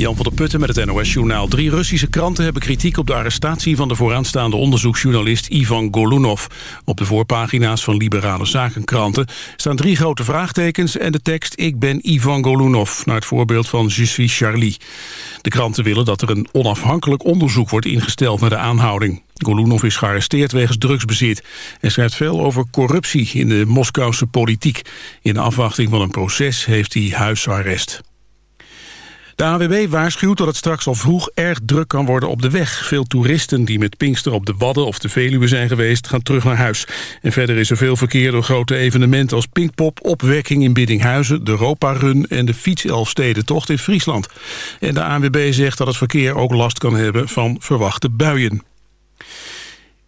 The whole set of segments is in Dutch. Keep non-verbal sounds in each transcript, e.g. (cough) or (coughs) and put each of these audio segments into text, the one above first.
Jan van der Putten met het NOS-journaal. Drie Russische kranten hebben kritiek op de arrestatie... van de vooraanstaande onderzoeksjournalist Ivan Golunov. Op de voorpagina's van liberale zakenkranten... staan drie grote vraagtekens en de tekst... Ik ben Ivan Golunov, naar het voorbeeld van Je suis Charlie. De kranten willen dat er een onafhankelijk onderzoek wordt ingesteld... naar de aanhouding. Golunov is gearresteerd wegens drugsbezit. Hij schrijft veel over corruptie in de Moskouse politiek. In afwachting van een proces heeft hij huisarrest. De AWB waarschuwt dat het straks al vroeg erg druk kan worden op de weg. Veel toeristen die met Pinkster op de Wadden of de Veluwe zijn geweest... gaan terug naar huis. En verder is er veel verkeer door grote evenementen als Pinkpop... opwekking in Biddinghuizen, de Europa Run en de Fietselfstedentocht in Friesland. En de ANWB zegt dat het verkeer ook last kan hebben van verwachte buien.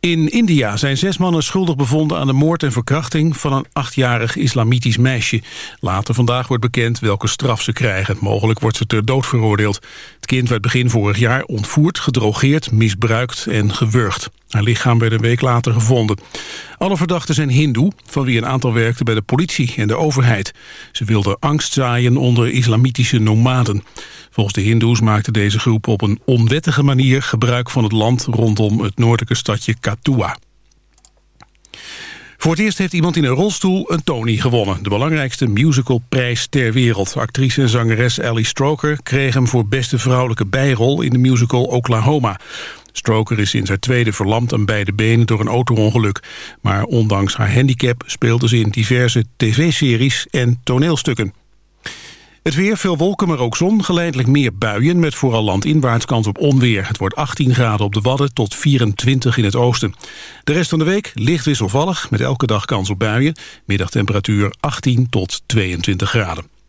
In India zijn zes mannen schuldig bevonden aan de moord en verkrachting van een achtjarig islamitisch meisje. Later vandaag wordt bekend welke straf ze krijgen. Mogelijk wordt ze ter dood veroordeeld. Het kind werd begin vorig jaar ontvoerd, gedrogeerd, misbruikt en gewurgd. Haar lichaam werd een week later gevonden. Alle verdachten zijn hindoe, van wie een aantal werkte bij de politie en de overheid. Ze wilden angst zaaien onder islamitische nomaden. Volgens de hindoes maakte deze groep op een onwettige manier gebruik van het land rondom het noordelijke stadje Katua. Voor het eerst heeft iemand in een rolstoel een Tony gewonnen. De belangrijkste musicalprijs ter wereld. Actrice en zangeres Ellie Stroker kreeg hem voor beste vrouwelijke bijrol... in de musical Oklahoma. Stroker is sinds haar tweede verlamd aan beide benen door een auto-ongeluk. Maar ondanks haar handicap speelde ze in diverse tv-series en toneelstukken. Het weer, veel wolken, maar ook zon. Geleidelijk meer buien met vooral landinwaarts kans op onweer. Het wordt 18 graden op de Wadden tot 24 in het oosten. De rest van de week licht wisselvallig, met elke dag kans op buien. Middagtemperatuur 18 tot 22 graden.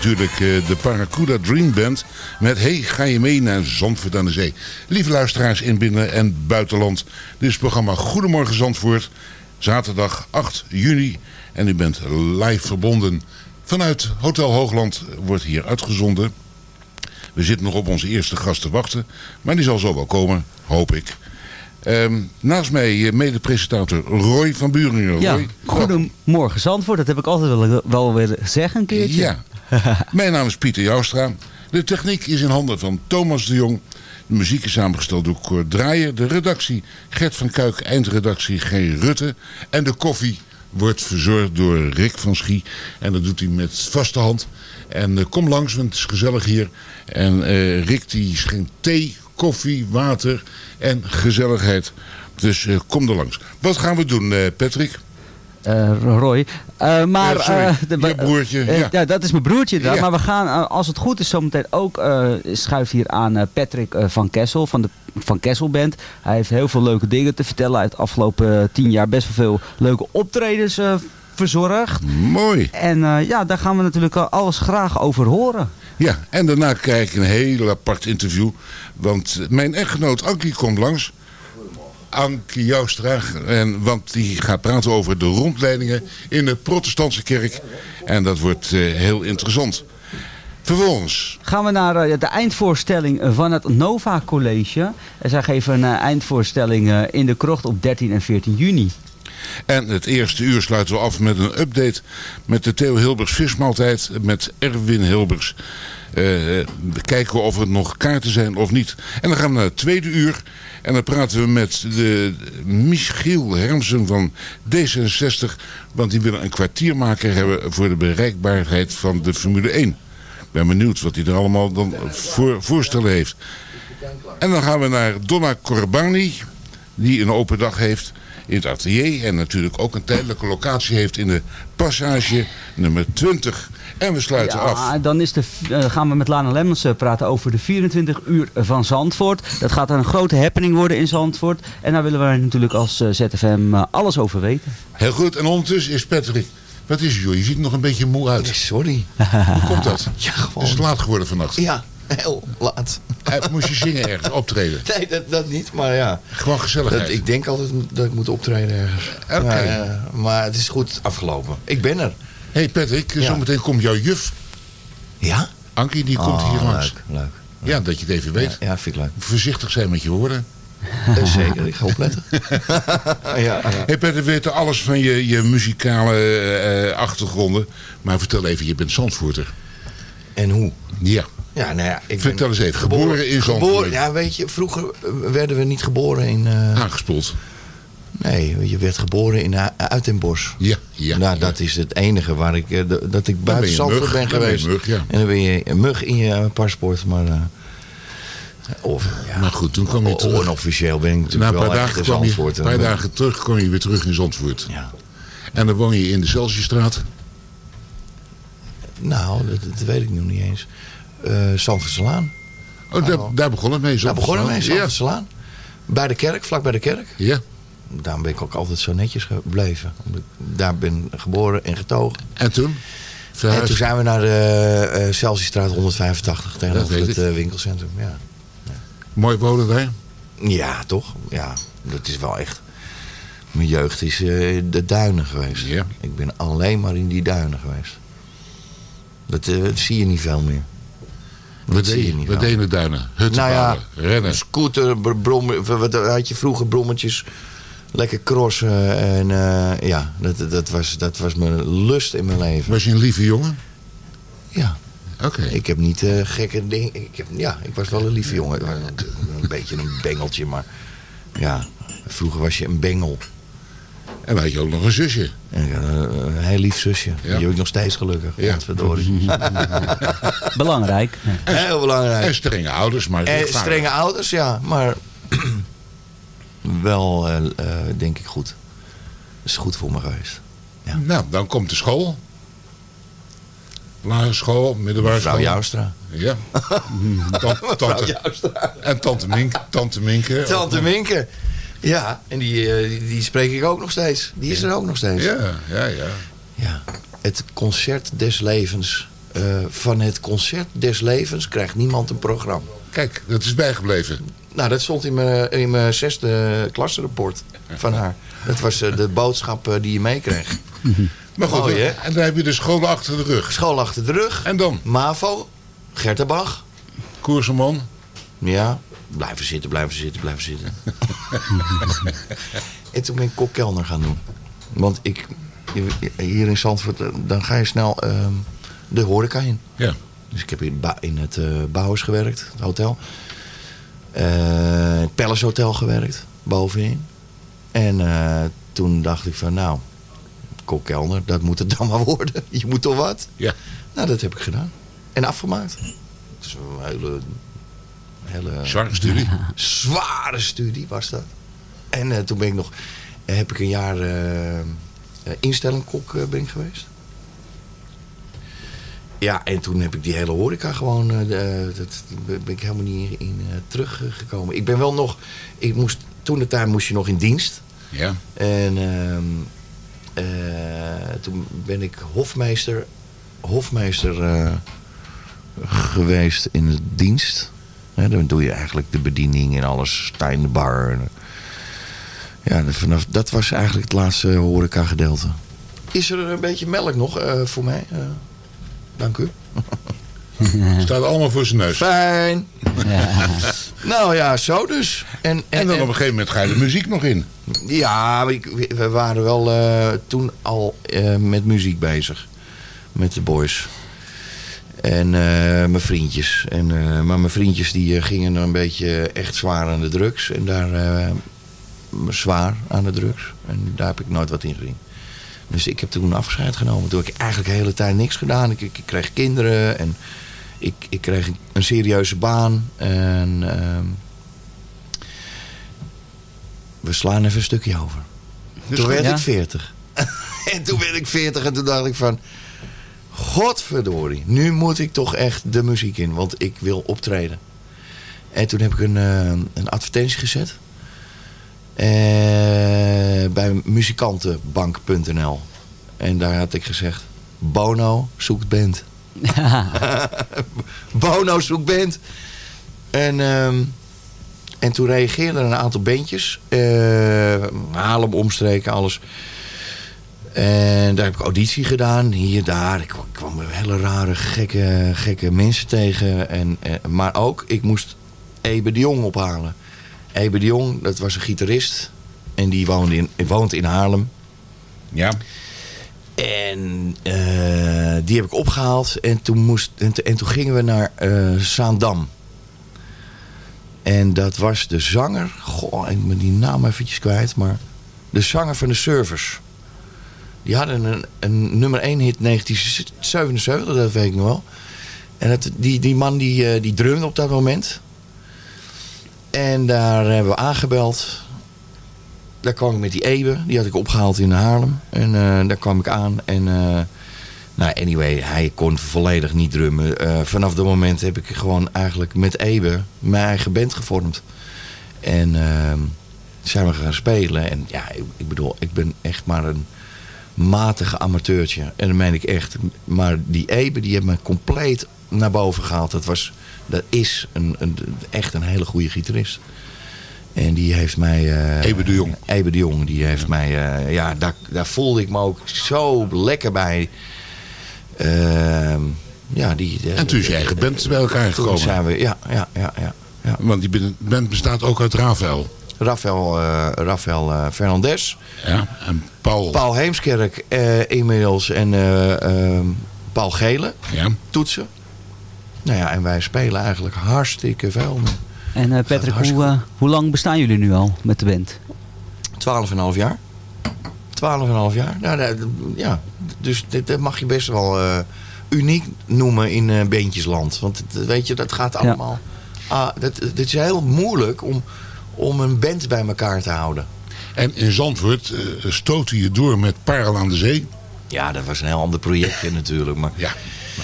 Natuurlijk eh, de Paracuda Dream Band met Hey, ga je mee naar Zandvoort aan de Zee. Lieve luisteraars in binnen- en buitenland. Dit is het programma Goedemorgen Zandvoort. Zaterdag 8 juni. En u bent live verbonden vanuit Hotel Hoogland. Wordt hier uitgezonden. We zitten nog op onze eerste gast te wachten. Maar die zal zo wel komen, hoop ik. Ehm, naast mij eh, mede-presentator Roy van Buringen. Ja, Roy, goedemorgen Zandvoort. Dat heb ik altijd wel, wel weer zeggen een keertje. Ja. (laughs) Mijn naam is Pieter Joustra. De techniek is in handen van Thomas de Jong. De muziek is samengesteld door Cor Draaier. De redactie Gert van Kuik, eindredactie G. Rutte. En de koffie wordt verzorgd door Rick van Schie. En dat doet hij met vaste hand. En eh, kom langs, want het is gezellig hier. En eh, Rick die schenkt thee, koffie, water en gezelligheid. Dus eh, kom er langs. Wat gaan we doen, Patrick? Roy. Eh, maar, Ja, eh, Je broertje, eh, ja. dat is mijn broertje. Ja. Maar we gaan, als het goed is, zometeen ook schuift hier aan Patrick van Kessel van de Van Kessel Band. Hij heeft heel veel leuke dingen te vertellen. Hij heeft de afgelopen tien jaar best wel veel leuke optredens verzorgd. Mooi. En ja, daar gaan we natuurlijk alles graag over horen. Ja, en daarna krijg ik een heel apart interview. Want mijn echtgenoot Ankie komt langs. Ankie Joustra. En, want die gaat praten over de rondleidingen in de protestantse kerk. En dat wordt eh, heel interessant. Vervolgens, Gaan we naar eh, de eindvoorstelling van het Nova College. En zij geven een eh, eindvoorstelling eh, in de krocht op 13 en 14 juni. En het eerste uur sluiten we af met een update met de Theo Hilbers vismaaltijd met Erwin Hilbers. Eh, we kijken of er nog kaarten zijn of niet. En dan gaan we naar het tweede uur. En dan praten we met de Michiel Hermsen van D66. Want die willen een kwartiermaker hebben voor de bereikbaarheid van de Formule 1. Ik ben benieuwd wat hij er allemaal dan voor voorstellen heeft. En dan gaan we naar Donna Corbani, die een open dag heeft in het atelier. En natuurlijk ook een tijdelijke locatie heeft in de passage nummer 20. En we sluiten af. Ja, dan is de, eh, gaan we met Lana Lemmens eh, praten over de 24 uur van Zandvoort. Dat gaat een grote happening worden in Zandvoort. En daar willen wij natuurlijk als eh, ZFM alles over weten. Heel goed. En ondertussen is Patrick. Wat is het joh? Je ziet er nog een beetje moe uit. Sorry. Hoe komt dat? (laughs) Ja, gewoon. Is het laat geworden vannacht? Ja, heel laat. Eh, Moest je zingen ergens, (laughs) optreden? Nee, dat, dat niet, maar ja. Gewoon gezelligheid. Dat, ik denk altijd dat ik moet optreden ergens. Oké. Maar, maar het is goed afgelopen. Ik ben er. Hey Patrick, Ja. zometeen komt jouw juf. Ja? Ankie, die komt Oh, hier langs. Leuk, leuk. Ja, dat je het even weet. Ja, ja, vind ik leuk. Voorzichtig zijn met je woorden. (laughs) Eh, Zeker, ik ga opletten. (laughs) ja, ja. Hey Patrick, we weten alles van je, je muzikale eh, achtergronden. Maar vertel even, je bent Zandvoorter. En hoe? Ja. Ja, nou ja, ik Vertel eens even, geboren in Zandvoort. Geboren, ja, weet je, vroeger werden we niet geboren in... eh, Aangespoeld. Nee, je werd geboren in A- uit den Bosch. Ja, ja. Nou, ja. dat is het enige waar ik, eh, dat ik ben buiten Zandvoort ben dan ben je geweest. mug, ja. En dan ben je een mug in je paspoort, maar... eh, of, ja, Maar goed, toen kwam je terug. onofficieel ben ik Na natuurlijk een paar wel echt dagen, in kwam je, een paar dagen terug kwam je weer terug in Zandvoort. Ja. En dan woon je in de Celsiusstraat. Nou, dat, dat weet ik nog niet eens. Eh Zandvoortselaan. Oh, daar, daar begon het mee. Daar begonnen we mee, Ja. Zandvoortselaan. Bij de kerk, vlak bij de kerk. ja. Daarom ben ik ook altijd zo netjes gebleven. Omdat ik daar ben geboren en getogen. En toen? En toen zijn we naar de uh, Celsiusstraat 185 tegenover het eh, winkelcentrum. Ja. Mooi wonen daar. ja, toch? Ja, dat is wel echt... Mijn jeugd is eh, de duinen geweest. Ja. Ik ben alleen maar in die duinen geweest. Dat, eh, dat zie je niet veel meer. Wat Dat deed zie je Wat deed in de duinen? Hutten Nou ja, rennen. Scooter, br- brommen, wat wat had je vroeger brommetjes, lekker crossen en eh, ja, dat, dat, was, dat was mijn lust in mijn leven. Was je een lieve jongen? Ja. Oké. Ik heb niet eh, gekke dingen. Ik heb, ja, ik was wel een lieve jongen. Een beetje een bengeltje, maar ja, vroeger was je een bengel. En dan had je ook nog een zusje. En, een, heel lief zusje. Die heb ik nog steeds gelukkig. Ja. (laughs) Belangrijk. Heel belangrijk. En strenge ouders, maar En strenge ouders, ja. Maar wel, eh, eh, denk ik, goed. Dat is goed voor me geweest. Nou, dan komt de school. Lagere school, middelbare Mevrouw school. Joustra. Ja. (laughs) Tante, tante, Joustra. en tante Mink, tante Minke. Tante Minke. Ja, en die, eh, die, spreek ik ook nog steeds. Die is er ook nog steeds. Ja, ja, ja. Ja. Het concert des levens van het concert des levens krijgt niemand een programma. Kijk, dat is bijgebleven. Nou, dat stond in mijn, in mijn zesde klassenrapport van haar. Dat was eh, de boodschap eh, die je meekreeg. (laughs) Maar goed, Mooi, hè? en dan heb je de scholen achter de rug. School achter de rug. En dan? MAVO, Gertenbach. Koerseman. Ja, blijven zitten, blijven zitten, blijven zitten. (laughs) en toen ben ik kokkelner gaan doen. Want ik, hier in Zandvoort, eh, dan ga je snel ehm, de horeca in. Ja. Dus ik heb in, in het eh Bouwers gewerkt, het hotel. Eh, het Palace Hotel gewerkt, bovenin. En eh, toen dacht ik van, nou, kokkelner, dat moet het dan maar worden. (laughs) Je moet toch wat? Ja. Nou, dat heb ik gedaan. En afgemaakt. Het is een hele... hele Zware studie. (laughs) Zware studie was dat. En eh, toen ben ik nog... eh, heb ik een jaar eh eh, instellingkok eh, ben ik geweest. Ja, en toen heb ik die hele horeca gewoon... eh, de- dat ben ik helemaal niet in eh, teruggekomen. Ik ben wel nog... Ik moest, toen de tijd moest je nog in dienst. Ja. En ehm, eh, toen ben ik hofmeester, hofmeester eh, geweest in de dienst. Hè, dan doe je eigenlijk de bediening en alles, sta in de bar. En, ja, dat- vanaf, dat was eigenlijk het laatste horeca gedeelte. Is er een beetje melk nog eh, voor mij? Dank u. (laughs) Staat allemaal voor zijn neus. Fijn. Nou ja, zo dus. En, En dan op een gegeven moment ga je de muziek nog in. Ja, we waren wel eh, toen al eh, met muziek bezig. Met de boys. En eh, mijn vriendjes. En, eh, maar mijn vriendjes die gingen een beetje echt zwaar aan de drugs. En daar eh, zwaar aan de drugs. En daar heb ik nooit wat in gezien. Dus ik heb toen afscheid genomen. Toen heb ik eigenlijk de hele tijd niks gedaan. Ik, ik, ik kreeg kinderen en ik, ik kreeg een serieuze baan. En ehm, we slaan even een stukje over. Dus toen werd ja. ik 40. (laughs) en toen werd ik 40 en toen dacht ik van... Godverdorie, nu moet ik toch echt de muziek in. Want ik wil optreden. En toen heb ik een, eh, een advertentie gezet. eh, bij muzikantenbank.nl. En daar had ik gezegd... Bono zoekt band. (laughs) Bono zoekt band. En, ehm, en toen reageerden een aantal bandjes. eh Haarlem, omstreken, alles. En daar heb ik auditie gedaan. Hier, daar. Ik kwam, ik kwam hele rare, gekke, gekke mensen tegen. En, eh, maar ook, ik moest Ebe de Jong ophalen. Ebe de Jong, dat was een gitarist. En die woonde in, woont in Haarlem. Ja. En eh, die heb ik opgehaald. En toen, moest, en, toen gingen we naar eh Zaandam. En dat was de zanger. Goh, ik ben die naam eventjes kwijt. Maar de zanger van de Servers. Die hadden een, een nummer 1 hit 1977, dat weet ik nog wel. En dat, die, die man die, eh, die drumde op dat moment. En daar hebben we aangebeld. Daar kwam ik met die Ewe. Die had ik opgehaald in Haarlem. En eh, daar kwam ik aan. En eh, nou, anyway, hij kon volledig niet drummen. Eh, vanaf dat moment heb ik gewoon eigenlijk met Ewe mijn eigen band gevormd. En ehm, zijn we gaan spelen. En ja, ik, ik bedoel, ik ben echt maar een matige amateurtje. En dat meen ik echt. Maar die Ebe, die heeft me compleet naar boven gehaald. Dat, was, dat is een, een, echt een hele goede gitarist. En die heeft mij... eh, Ebe de Jong. Ebe de Jong, die heeft mij... eh, ja, daar, daar voelde ik me ook zo lekker bij. Ehm, ja, die, En toen is je eigen band bij elkaar Toen gekomen. zijn we, ja, ja, ja, ja. ja. Want die band- bestaat ook uit Rafael. Rafael, eh, Rafael eh, Fernandez. Ja, en Paul. Paul Heemskerk eh, inmiddels en eh, ehm, Paul Gele. Ja. Toetsen. Nou ja, en wij spelen eigenlijk hartstikke veel. En eh, Patrick, hoe, eh, hoe lang bestaan jullie nu al met de band? 12,5 jaar. 12,5 jaar. Nou, dat- ja, dus dit, dat mag je best wel eh, uniek noemen in eh bandjesland. Want het, weet je, dat gaat allemaal... Ah, dat, het is heel moeilijk om, om een band bij elkaar te houden. En in Zandvoort uh, stootte je door met Parel aan de Zee. Ja, dat was een heel ander projectje (laughs) natuurlijk. Maar ja.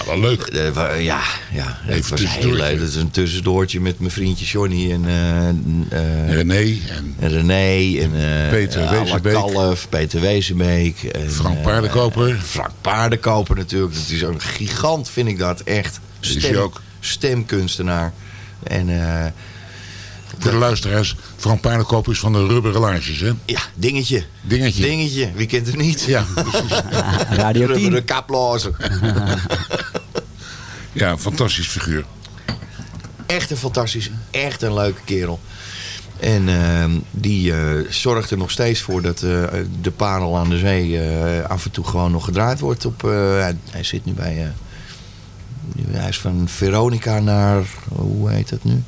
Nou, wel leuk. Eh, wa- ja, ja. Even het was heel leuk. Het is een tussendoortje met mijn vriendje Johnny en eh, eh, René en en René en eh Peter eh, Wezenbeek. Kalf, Peter Wezenbeek. En, Frank eh, Paardenkoper. Frank Paardenkoper natuurlijk. Dat is een gigant, vind ik dat. Echt. is hij ook. Stemkunstenaar. En eh, Voor de luisteraars, Frank Paardenkoper is van de rubberen laarsjes, hè? ja, dingetje. Dingetje. Dingetje. Wie kent het niet? Ja, (laughs) precies. Radio 10. Rubberen kaplozen. (laughs) Ja, een fantastisch figuur. echt een fantastisch, echt een leuke kerel. En ehm, die eh, zorgt er nog steeds voor dat eh, de parel aan de zee eh, af en toe gewoon nog gedraaid wordt. Op, eh, hij, hij zit nu bij... eh, hij is van Veronica naar... Hoe heet dat nu?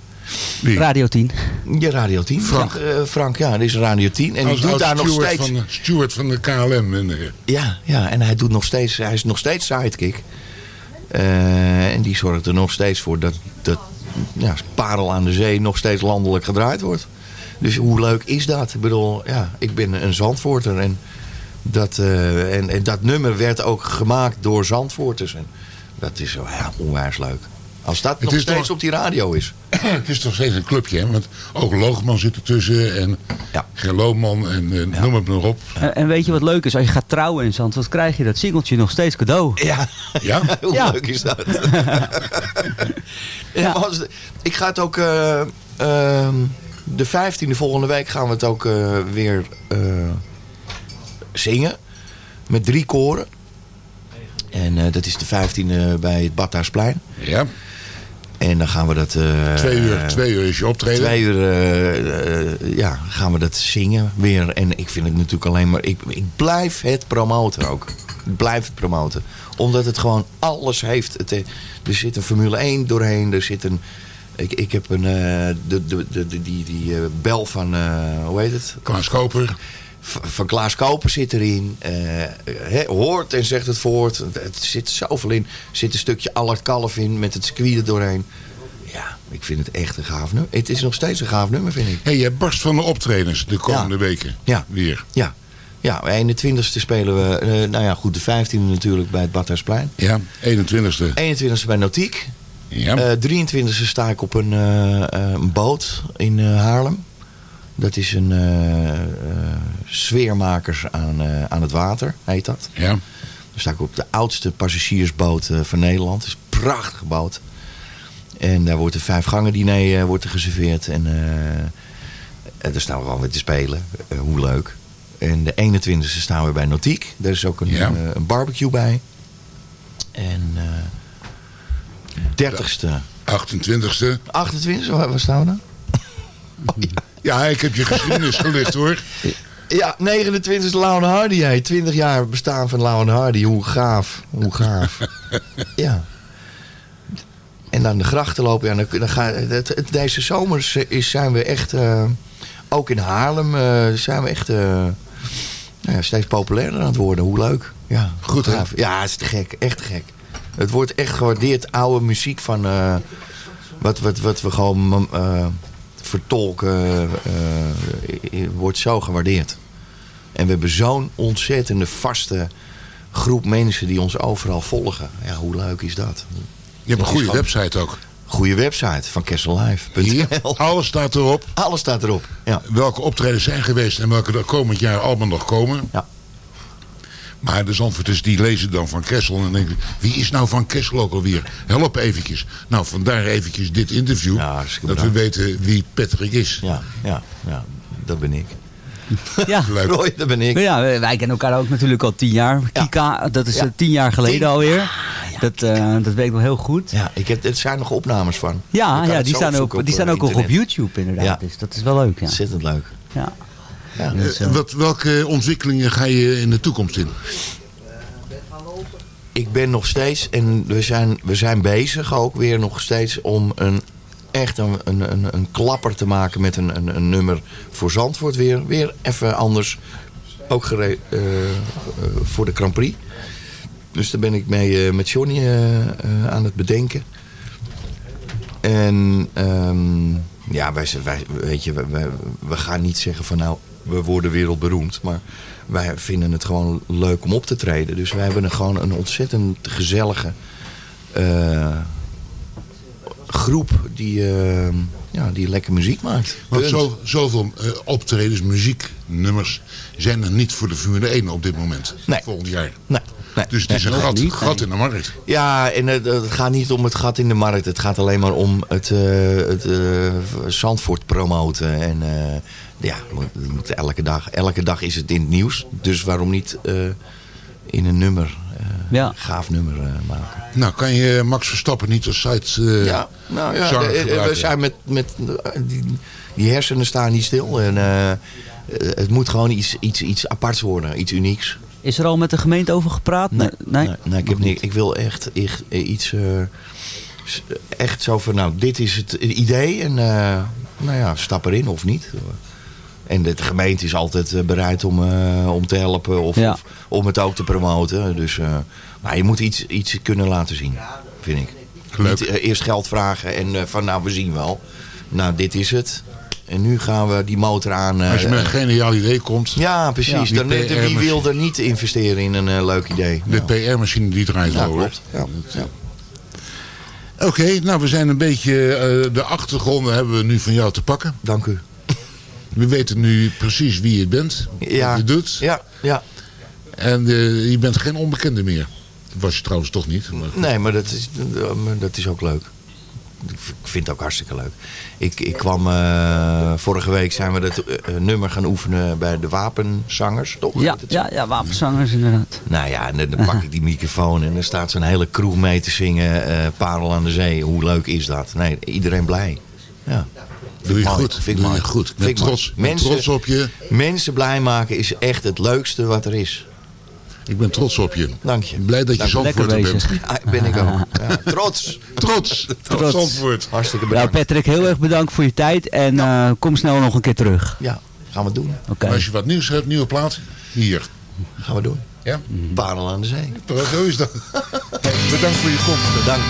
Wie? Radio 10. Ja, Radio 10. Frank. Ja, eh, Frank, ja, dit is Radio 10. En die Als- doet als daar nog steward steeds... Van de, steward van de KLM. En, eh, Ja, ja, en hij doet nog steeds, hij is nog steeds sidekick. Eh, en die zorgt er nog steeds voor dat, dat ja, Parel aan de Zee nog steeds landelijk gedraaid wordt. Dus hoe leuk is dat? Ik bedoel, ja, ik ben een Zandvoorter en dat, eh, en, en dat nummer werd ook gemaakt door Zandvoorters. En dat is zo ja, onwijs leuk. Als dat nog steeds toch- op die radio is. (clears throat) het is toch steeds een clubje, hè? Want ook Loogman zit ertussen en Ja. Gerloman en eh, noem het maar op. En, en weet je wat leuk is? Als je gaat trouwen in Zand, wat krijg je dat singeltje nog steeds cadeau. Ja, Ja? (laughs) hoe Ja. leuk is dat? (laughs) ja, ik ga het ook... eh, ehm, de 15e volgende week gaan we het ook eh, weer eh, zingen. Met drie koren. En eh, dat is de 15e bij het Badhuisplein. Ja. En dan gaan we dat... eh, Twee uur, twee uur is je optreden. Twee uur eh, eh, ja, gaan we dat zingen weer. En ik vind het natuurlijk alleen maar... Ik, ik blijf het promoten ook. Ik blijf het promoten. Omdat het gewoon alles heeft. Het, er zit een Formule 1 doorheen. Er zit een... Ik, ik heb een... de, de, de, de- die die bel van... hoe heet het? Klaas Koper. Van Klaas Koper zit erin. eh, hoort en zegt het voort. Het, zit zoveel in. Er zit een stukje Allard Kalf in met het circuit er doorheen. Ja, ik vind het echt een gaaf nummer. Het is nog steeds een gaaf nummer, vind ik. Hey, jij barst van de optredens de komende Ja. weken. Ja. Weer. Ja, ja 21ste spelen we, eh, nou ja, goed, de 15e natuurlijk bij het Badhuisplein. Ja, 21ste. 21ste bij Nautiek. Ja. Eh 23e sta ik op een, een boot in Haarlem. Dat is een eh, eh, sfeermakers aan, eh, aan het water, heet dat. ja. Dan sta ik op de oudste passagiersboot van Nederland. Het is een prachtige boot. En daar wordt een vijf gangen diner wordt er geserveerd. En, en daar staan we gewoon weer te spelen. Hoe leuk. En de 21e staan we bij Nautiek. Daar is ook een, Ja. een barbecue bij. En eh 30ste. 28ste. 28e, waar, waar staan we dan? (laughs) Ja, ik heb je geschiedenis (laughs) gelicht hoor. Ja, 29 Lau en Hardy. Hey. 20 jaar bestaan van Lau en Hardy. Hoe gaaf. Hoe gaaf. (laughs) ja. En dan de grachten lopen. Ja, dan, dan ga, het, het- deze zomer is, zijn we echt... eh, ook in Haarlem eh, zijn we echt... eh, nou ja, steeds populairder aan het worden. Hoe leuk. Ja, Goed, hè? gaaf. Ja, het is te gek. Echt te gek. Het wordt echt gewaardeerd. Oude muziek van... eh, wat, wat, wat we gewoon eh, vertolken... eh, eh, wordt zo gewaardeerd. En we hebben zo'n ontzettende vaste groep mensen die ons overal volgen. Ja, hoe leuk is dat? Je hebt een goede website ook. Goede website van kessellive.nl. alles staat erop. Alles staat erop. Ja. Welke optredens zijn geweest en welke er komend jaar allemaal nog komen. Ja. Maar de Zandvoorters die lezen dan Van Kessel en denken... wie is nou Van Kessel ook alweer? Help eventjes. Nou, vandaar eventjes dit interview. Ja, dat we weten wie Patrick is. Ja, ja, ja, dat ben ik. Ja. (laughs) Leuk. Roy, dat ben ik. Ja, wij kennen elkaar ook natuurlijk al tien jaar. Kika, dat is Ja. eh, tien jaar geleden Tien. alweer. Dat, eh, dat weet ik nog heel goed. Ja, ik heb, het zijn nog opnames van. Ja, ja die, staan ook, die staan eh, ook nog op. YouTube inderdaad. Ja. Dus dat is wel leuk. Ja. Ontzettend leuk. Ja. Ja. Eh, wat, welke ontwikkelingen ga je in de toekomst in? ik ben nog steeds, en we zijn, we zijn bezig ook weer nog steeds om een, echt een, een, een, een klapper te maken met een, een, een nummer voor Zandvoort weer. Weer even anders, ook gere- eh, eh, voor de Grand Prix. Dus daar ben ik mee eh, met Johnny aan het bedenken. En ehm, ja, wij, weet je, wij, wij- we gaan niet zeggen van nou, we worden wereldberoemd. Maar wij vinden het gewoon leuk om op te treden. Dus wij hebben een, gewoon een ontzettend gezellige eh, groep die, eh, ja, die lekker muziek maakt. Want zo, zoveel eh, optredens, muzieknummers zijn er niet voor de Formule 1 op dit moment. Nee. Volgend jaar. Nee, nee. Dus het is een gat, niet, gat nee. in de markt. Ja, en het, het gaat niet om het gat in de markt. Het gaat alleen maar om het, eh, het eh, Zandvoort promoten. En eh, ja, moet- moet elke, dag, elke dag is het in het nieuws. Dus waarom niet eh, in een nummer, eh, Ja. gaaf nummer maken. Nou, kan je Max Verstappen niet als site eh Ja, nou ja, we zijn met, met die, die hersenen staan niet stil. En het moet gewoon iets, iets, iets aparts worden, iets unieks. Is er al met de gemeente over gepraat? Nee. nee? Nee, nee, ik, heb niet, ik wil echt, echt eh, iets... eh, echt zo van, nou, dit is het idee. En eh, nou ja, stap erin of niet. En de gemeente is altijd bereid om, eh, om te helpen of, Ja. of om het ook te promoten. Dus, eh, maar je moet iets, iets kunnen laten zien, vind ik. Leuk. Niet eerst geld vragen en eh, van, nou, we zien wel. Nou, dit is het. En nu gaan we die motor aan. eh, Als je met een geniaal idee komt, ja, precies. Dan, eh, wie wil er niet investeren in een eh, leuk idee? de PR-machine die draait ja, klopt. Ja. Oké, nou we zijn een beetje, eh, de achtergronden hebben we nu van jou te pakken. Dank u. We weten nu precies wie je bent, Ja. wat je doet. Ja, ja. En eh, je bent geen onbekende meer. Dat was je trouwens toch niet. Maar. Nee, maar dat is, eh, maar dat is ook leuk. Ik vind het ook hartstikke leuk. Ik, ik kwam, eh, vorige week zijn we dat eh, nummer gaan oefenen bij de wapenzangers, toch? Ja, ja, ja, wapenzangers inderdaad. Nou ja, en dan dan pak ik die microfoon en dan staat zo'n hele kroeg mee te zingen. eh Parel aan de Zee. Hoe leuk is dat? Nee, iedereen blij. Ja. Doe je Mooi, goed, Vind ik doe je mooi. goed. Ik ben Vind ik mooi. trots, ik ben trots op je. Mensen blij maken is echt het leukste wat er is. Ik ben trots op je. Dank je. Blij dat je. Zandvoorter bent. Ja, ben ik ook. (laughs) Ja, trots. Trots. Trots. Zandvoort. Hartstikke Nou bedankt. Patrick, heel erg bedankt voor je tijd en eh, kom snel nog een keer terug. Ja, gaan we doen. Oké. Als je wat nieuws hebt, nieuwe plaat, hier. Gaan we doen. Ja? Parel aan de Zee. Zo is dat. (laughs) Bedankt voor je komst. Dank.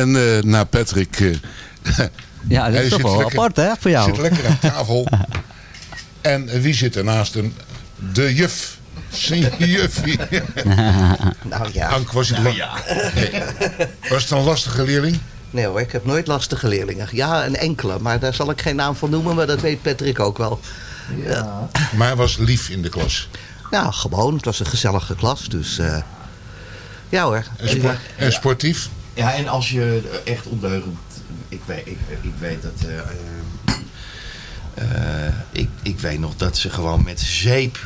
En eh na Patrick... eh, (laughs) Ja, dat is toch wel lekker- apart hè, voor jou. Zit lekker aan tafel. (laughs) en wie zit er naast hem? De juf. Sint Juffie. (laughs) Nou ja. Ank, was het, la- Nee. was het een lastige leerling? Nee hoor, ik heb nooit lastige leerlingen. Ja, een enkele, maar daar zal ik geen naam van noemen, maar dat weet Patrick ook wel. Ja. Maar was lief in de klas. Nou, gewoon. Het was een gezellige klas, dus... eh, ja hoor. En, sport- en sportief? Ja, en als je echt ondeugend... Ik weet, ik, ik weet dat... eh, eh, eh, ik, ik weet nog dat ze gewoon met zeep...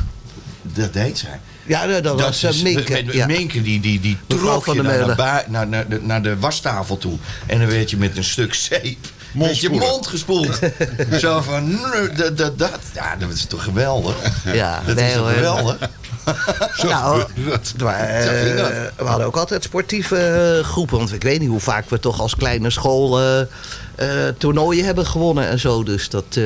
Dat deed zij. Ja, dat, dat was is- Minke. met- ja. Die, die, die trok je naar, naar, Meulen. bui- naar, naar, de, naar de wastafel toe. En dan werd je met een stuk zeep met je mond gespoeld. (laughs) Zo van, "Nee, dat, dat, dat. Ja, dat is toch geweldig? Ja, dat nee, is toch hoor. (laughs) geweldig? Nou, maar, eh, Zo dat. we hadden ook altijd sportieve eh, groepen. Want ik weet niet hoe vaak we toch als kleine school eh, toernooien hebben gewonnen en zo. Dus dat, eh,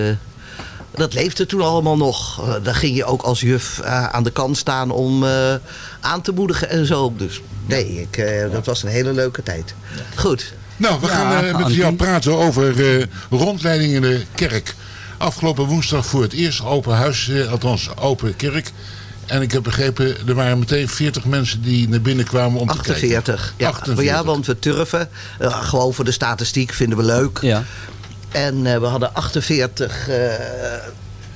dat leefde toen allemaal nog. Daar ging je ook als juf eh, aan de kant staan om eh, aan te moedigen en zo. Dus nee, ik, eh, dat was een hele leuke tijd. Goed. Nou, we gaan met jou praten over eh, rondleiding in de kerk. Afgelopen woensdag voor het eerst open huis, eh, althans open kerk. En ik heb begrepen, er waren meteen 40 mensen die naar binnen kwamen om te 48. kijken. Ja, 48. Maar ja, want we turven. Eh, gewoon voor de statistiek vinden we leuk. Ja. En eh, we hadden 48 eh,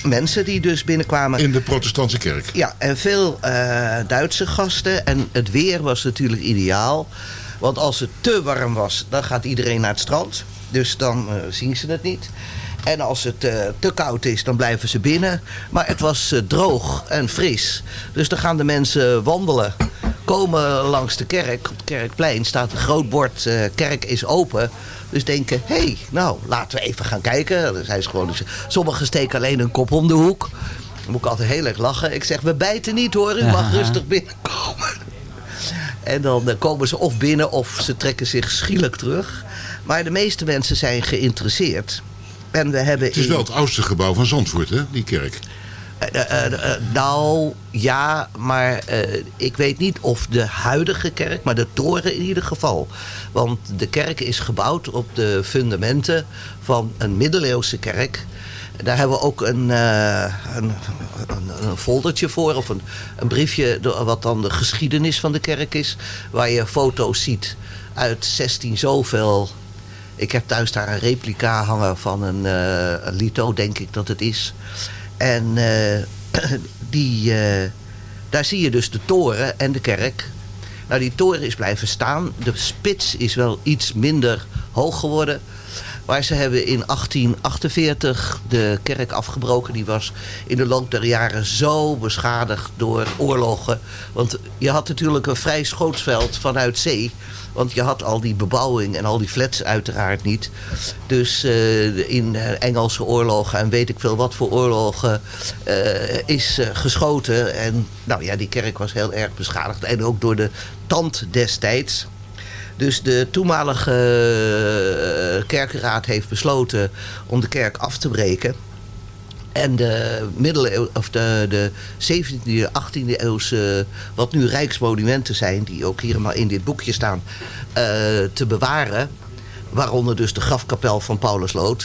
mensen die dus binnenkwamen. In de protestantse kerk. Ja, en veel eh, Duitse gasten. En het weer was natuurlijk ideaal. Want als het te warm was, dan gaat iedereen naar het strand. Dus dan zien ze het niet. En als het eh, te koud is, dan blijven ze binnen. Maar het was eh, droog en fris. Dus dan gaan de mensen wandelen. Komen langs de kerk. Op het kerkplein staat een groot bord. eh, kerk is open. Dus denken, hé, hey, nou, laten we even gaan kijken. Dan zijn ze gewoon, dus, sommigen steken alleen een kop om de hoek. Dan moet ik altijd heel erg lachen. Ik zeg, we bijten niet hoor, u mag (laughs) rustig binnenkomen. En dan komen ze of binnen of ze trekken zich schielijk terug. Maar de meeste mensen zijn geïnteresseerd. En we hebben Het is wel het oudste gebouw van Zandvoort, hè, die kerk. eh, nou, ja, maar ik weet niet of de huidige kerk, maar de toren in ieder geval. Want de kerk is gebouwd op de fundamenten van een middeleeuwse kerk. Daar hebben we ook een, een, een, foldertje voor, of een, een briefje, wat dan de geschiedenis van de kerk is. Waar je foto's ziet uit 16 zoveel. Ik heb thuis daar een replica hangen van een, eh, lito, denk ik dat het is. En eh, (clears throat) die, eh, daar zie je dus de toren en de kerk. Nou, die toren is blijven staan. De spits is wel iets minder hoog geworden. Maar ze hebben in 1848 de kerk afgebroken. Die was in de loop der jaren zo beschadigd door oorlogen. Want je had natuurlijk een vrij schootsveld vanuit zee. Want je had al die bebouwing en al die flats uiteraard niet. Dus eh, in eh, Engelse oorlogen en weet ik veel wat voor oorlogen eh, is geschoten. En nou ja, die kerk was heel erg beschadigd. En ook door de tand destijds. Dus de toenmalige eh, kerkenraad heeft besloten om de kerk af te breken. En de middeleeuw, of de, de 17e, 18e eeuwse, wat nu rijksmonumenten zijn, die ook helemaal in dit boekje staan, eh, te bewaren. Waaronder dus de grafkapel van Paulus Lood.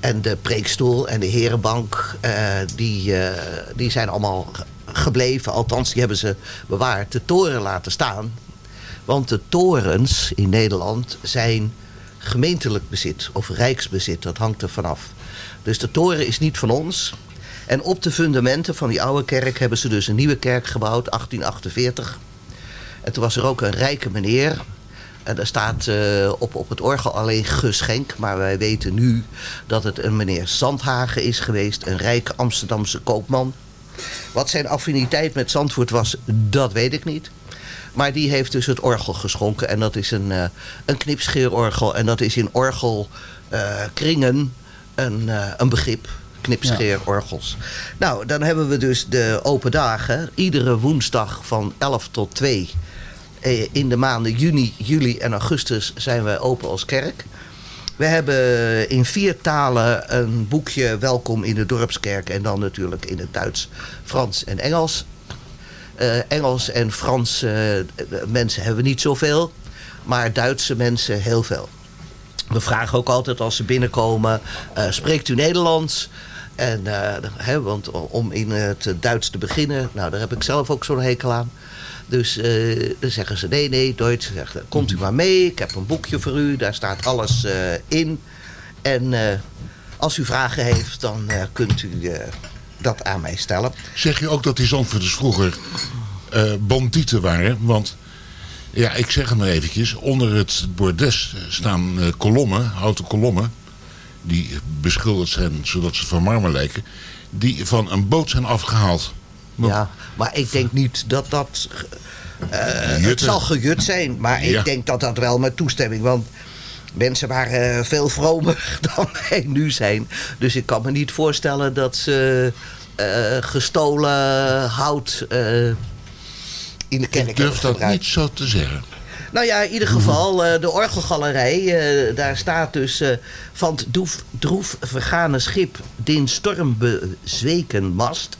En de preekstoel en de herenbank, eh, die, die zijn allemaal gebleven. Althans, die hebben ze bewaard. De toren laten staan. Want de torens in Nederland zijn gemeentelijk bezit of rijksbezit. Dat hangt er vanaf. Dus de toren is niet van ons. En op de fundamenten van die oude kerk hebben ze dus een nieuwe kerk gebouwd, 1848. En toen was er ook een rijke meneer. En daar staat eh, op, op het orgel alleen geschenk. Maar wij weten nu dat het een meneer Zandhagen is geweest. Een rijke Amsterdamse koopman. Wat zijn affiniteit met Zandvoort was, dat weet ik niet. Maar die heeft dus het orgel geschonken. En dat is een, eh, een knipscheerorgel. En dat is in orgelkringen een, eh, een begrip. Knipscheerorgels. Nou, dan hebben we dus de open dagen. Iedere woensdag van 11 tot 2. Eh, in de maanden juni, juli en augustus zijn we open als kerk. We hebben in vier talen een boekje Welkom in de Dorpskerk. En dan natuurlijk in het Duits, Frans en Engels. Eh, Engels en Frans eh, mensen hebben we niet zoveel. Maar Duitse mensen heel veel. We vragen ook altijd als ze binnenkomen, eh, spreekt u Nederlands? En, eh, hè, want om in het Duits te beginnen, nou daar heb ik zelf ook zo'n hekel aan. Dus eh, dan zeggen ze nee, nee, Duits. Ze zeggen, komt u maar mee, ik heb een boekje voor u, daar staat alles eh, in. En eh, als u vragen heeft, dan eh, kunt u eh, dat aan mij stellen. Zeg je ook dat die Zandvoorters vroeger eh bandieten waren? Want, ja, ik zeg het maar eventjes. Onder het bordes staan eh, kolommen, houten kolommen. Die beschilderd zijn zodat ze van marmer lijken. Die van een boot zijn afgehaald. Ja, maar ik denk niet dat dat... eh, het zal gejut zijn, maar ik Ja. denk dat dat wel met toestemming... want mensen waren eh, veel vromer (laughs) dan wij nu zijn. Dus ik kan me niet voorstellen dat ze eh, gestolen hout eh, in de kerk Ik durf dat gebruikt. niet zo te zeggen. Nou ja, in ieder geval, de orgelgalerij, daar staat dus van het droef, droef vergane schip, din storm bezweken mast,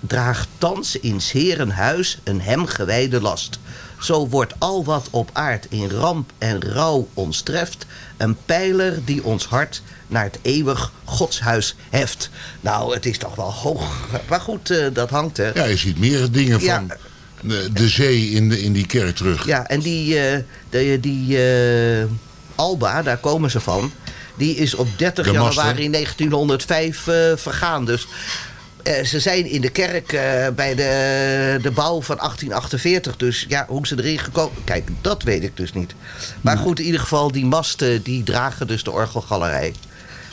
draagt thans in 's heren huis een hem gewijde last. Zo wordt al wat op aard in ramp en rouw ons treft, een pijler die ons hart naar het eeuwig godshuis heft. Nou, het is toch wel hoog. Maar goed, eh, dat hangt er. Ja, je ziet meer dingen Ja. van de, de zee in, de, in die kerk terug. Ja, en die, eh, de, die eh, Alba, daar komen ze van. Die is op 30 De mast, januari 1905 eh, vergaan. Dus eh, ze zijn in de kerk eh, bij de, de bouw van 1848. Dus ja, hoe ze erin gekomen... Kijk, dat weet ik dus niet. Maar goed, in ieder geval, die masten die dragen dus de orgelgalerij.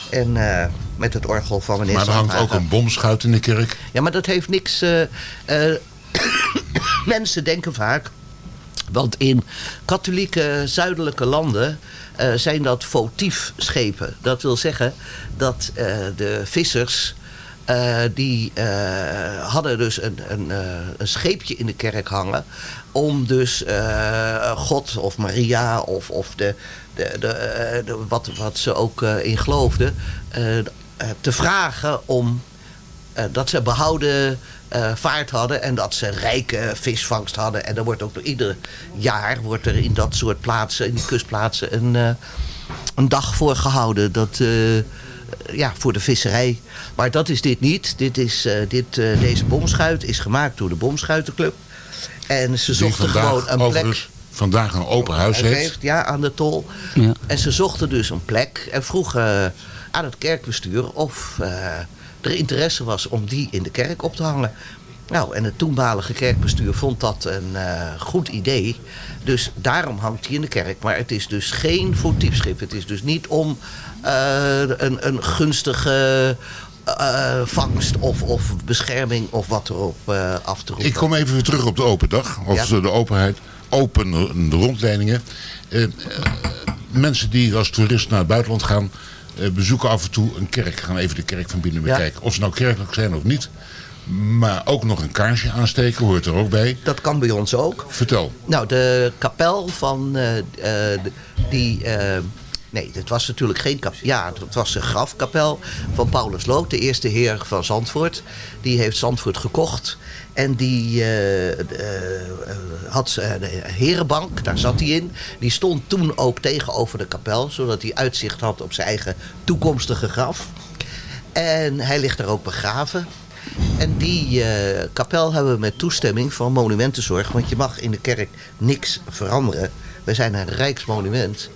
En eh, met het orgel van meneer Maar er hangt ook een bomschuit in de kerk. Ja, maar dat heeft niks. (coughs) mensen denken vaak. Want in katholieke zuidelijke landen zijn dat votief schepen. Dat wil zeggen dat de vissers. Eh, die eh, hadden dus een, een, eh, een scheepje in de kerk hangen. Om dus God of Maria of, of de, de, de, wat, wat ze ook in geloofden. te vragen om dat ze behouden eh, vaart hadden en dat ze rijke visvangst hadden. En er wordt ook ieder jaar wordt er in dat soort plaatsen, in die kustplaatsen, een, een dag voor gehouden. Dat, ja, voor de visserij. Maar dat is dit niet. Dit is, eh, dit, eh, deze bomschuit is gemaakt door de Bomschuitenclub. En ze zochten gewoon een plek. vandaag een open huis heeft. Ja, aan de tol. Ja. En ze zochten dus een plek en vroegen aan het kerkbestuur of eh, er interesse was om die in de kerk op te hangen. Nou, en het toenmalige kerkbestuur vond dat een eh, goed idee. Dus daarom hangt hij in de kerk. Maar het is dus geen voetiefschip. Het is dus niet om een, een gunstige eh, vangst of, of bescherming of wat erop eh, af te roepen. Ik kom even weer terug op de open dag. Of Ja. de openheid. Open de rondleidingen. Eh, eh, mensen die als toerist naar het buitenland gaan... eh, bezoeken af en toe een kerk. Gaan even de kerk van binnen Ja. bekijken. Of ze nou kerkelijk zijn of niet. Maar ook nog een kaarsje aansteken hoort er ook bij. Dat kan bij ons ook. Vertel. Nou, de kapel van eh, eh, die. Nee, dit was natuurlijk geen kapel. Ja, het was de grafkapel van Paulus Loot, de eerste heer van Zandvoort. Die heeft Zandvoort gekocht. En die eh, eh, had de herenbank, daar zat hij in. Die stond toen ook tegenover de kapel, zodat hij uitzicht had op zijn eigen toekomstige graf. En hij ligt daar ook begraven. En die kapel hebben we met toestemming van Monumentenzorg. Want je mag in de kerk niks veranderen. We zijn een rijksmonument.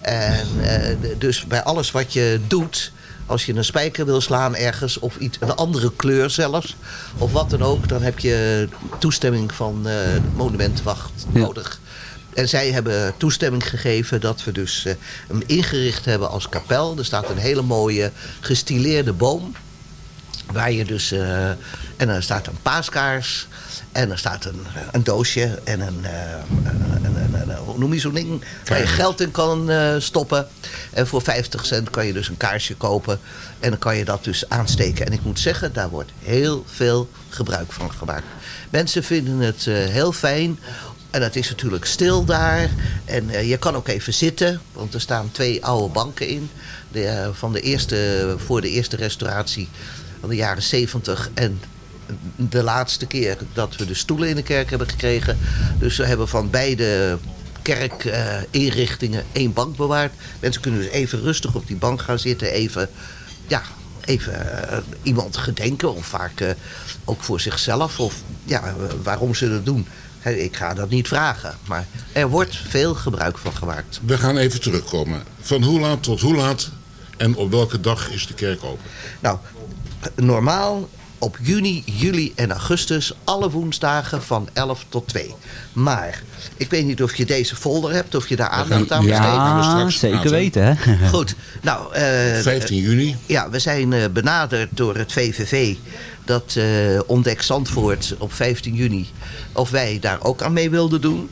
En eh, dus bij alles wat je doet... Als je een spijker wil slaan ergens, of iets, een andere kleur zelfs, of wat dan ook, dan heb je toestemming van de monumentenwacht nodig. En zij hebben toestemming gegeven dat we dus eh, hem ingericht hebben als kapel. Er staat een hele mooie gestileerde boom. Waar je dus. en er staat een paaskaars. En er staat een, een doosje. En een. eh, een, een, hoe noem je zo'n ding? Waar je geld in kan eh, stoppen. En voor 50 cent kan je dus een kaarsje kopen. En dan kan je dat dus aansteken. En ik moet zeggen, daar wordt heel veel gebruik van gemaakt. Mensen vinden het eh, heel fijn. En het is natuurlijk stil daar. En je kan ook even zitten. Want er staan twee oude banken in. De, van de eerste, voor de eerste restauratie van de jaren 70 en de laatste keer dat we de stoelen in de kerk hebben gekregen. Dus we hebben van beide kerkinrichtingen één bank bewaard. Mensen kunnen dus even rustig op die bank gaan zitten. Even, ja, even eh, iemand gedenken. Of vaak eh, ook voor zichzelf. Of ja, waarom ze dat doen. Ik ga dat niet vragen. Maar er wordt veel gebruik van gemaakt. We gaan even terugkomen. Van hoe laat tot hoe laat en op welke dag is de kerk open? Nou, normaal op juni, juli en augustus alle woensdagen van 11 tot 2. Maar ik weet niet of je deze folder hebt, of je daar aandacht aan besteedt. Ja, zeker weten, hè? (laughs) Goed. Nou, eh, 15 juni. Ja, we zijn eh, benaderd door het VVV. Dat eh ontdekt Zandvoort op 15 juni. Of wij daar ook aan mee wilden doen.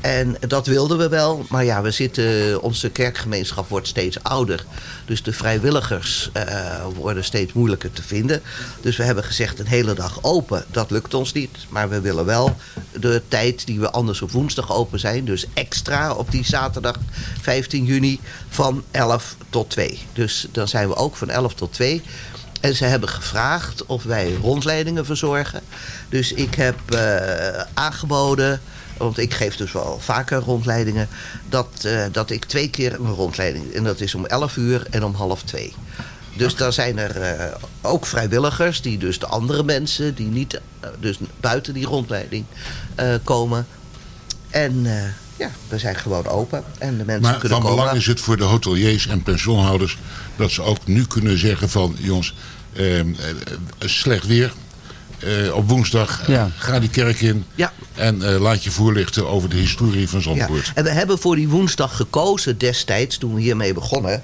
En dat wilden we wel. Maar ja, we zitten, onze kerkgemeenschap wordt steeds ouder. Dus de vrijwilligers eh, worden steeds moeilijker te vinden. Dus we hebben gezegd een hele dag open. Dat lukt ons niet. Maar we willen wel de tijd die we anders op woensdag open zijn. Dus extra op die zaterdag 15 juni van 11 tot 2. Dus dan zijn we ook van 11 tot 2. En ze hebben gevraagd of wij rondleidingen verzorgen. Dus ik heb eh, aangeboden, want ik geef dus wel vaker rondleidingen, dat, eh, dat ik twee keer een rondleiding. En dat is om 11 uur en om half 2. Dus dan zijn er eh, ook vrijwilligers, die dus de andere mensen, die niet eh, dus buiten die rondleiding komen. En ja, we zijn gewoon open. En de mensen Maar kunnen van komen. belang is het voor de hoteliers en pensioenhouders... dat ze ook nu kunnen zeggen van... jongens, eh, eh, slecht weer... eh, op woensdag eh, Ja. ga die kerk in... Ja. en eh, laat je voorlichten over de historie van Ja. Zandvoort. En we hebben voor die woensdag gekozen destijds, toen we hiermee begonnen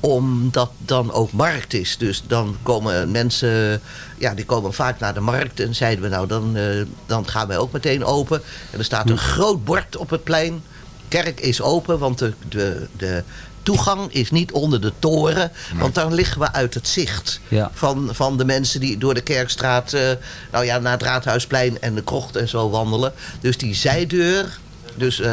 omdat dan ook markt is. Dus dan komen mensen, ja, die komen vaak naar de markt. En zeiden we, nou, dan, eh, dan gaan wij ook meteen open. En er staat een groot bord op het plein. Kerk is open, want de, de, de toegang is niet onder de toren. Want dan liggen we uit het zicht Ja. van, van de mensen die door de Kerkstraat... eh, nou ja, naar het Raadhuisplein en de krocht en zo wandelen. Dus die zijdeur, dus eh,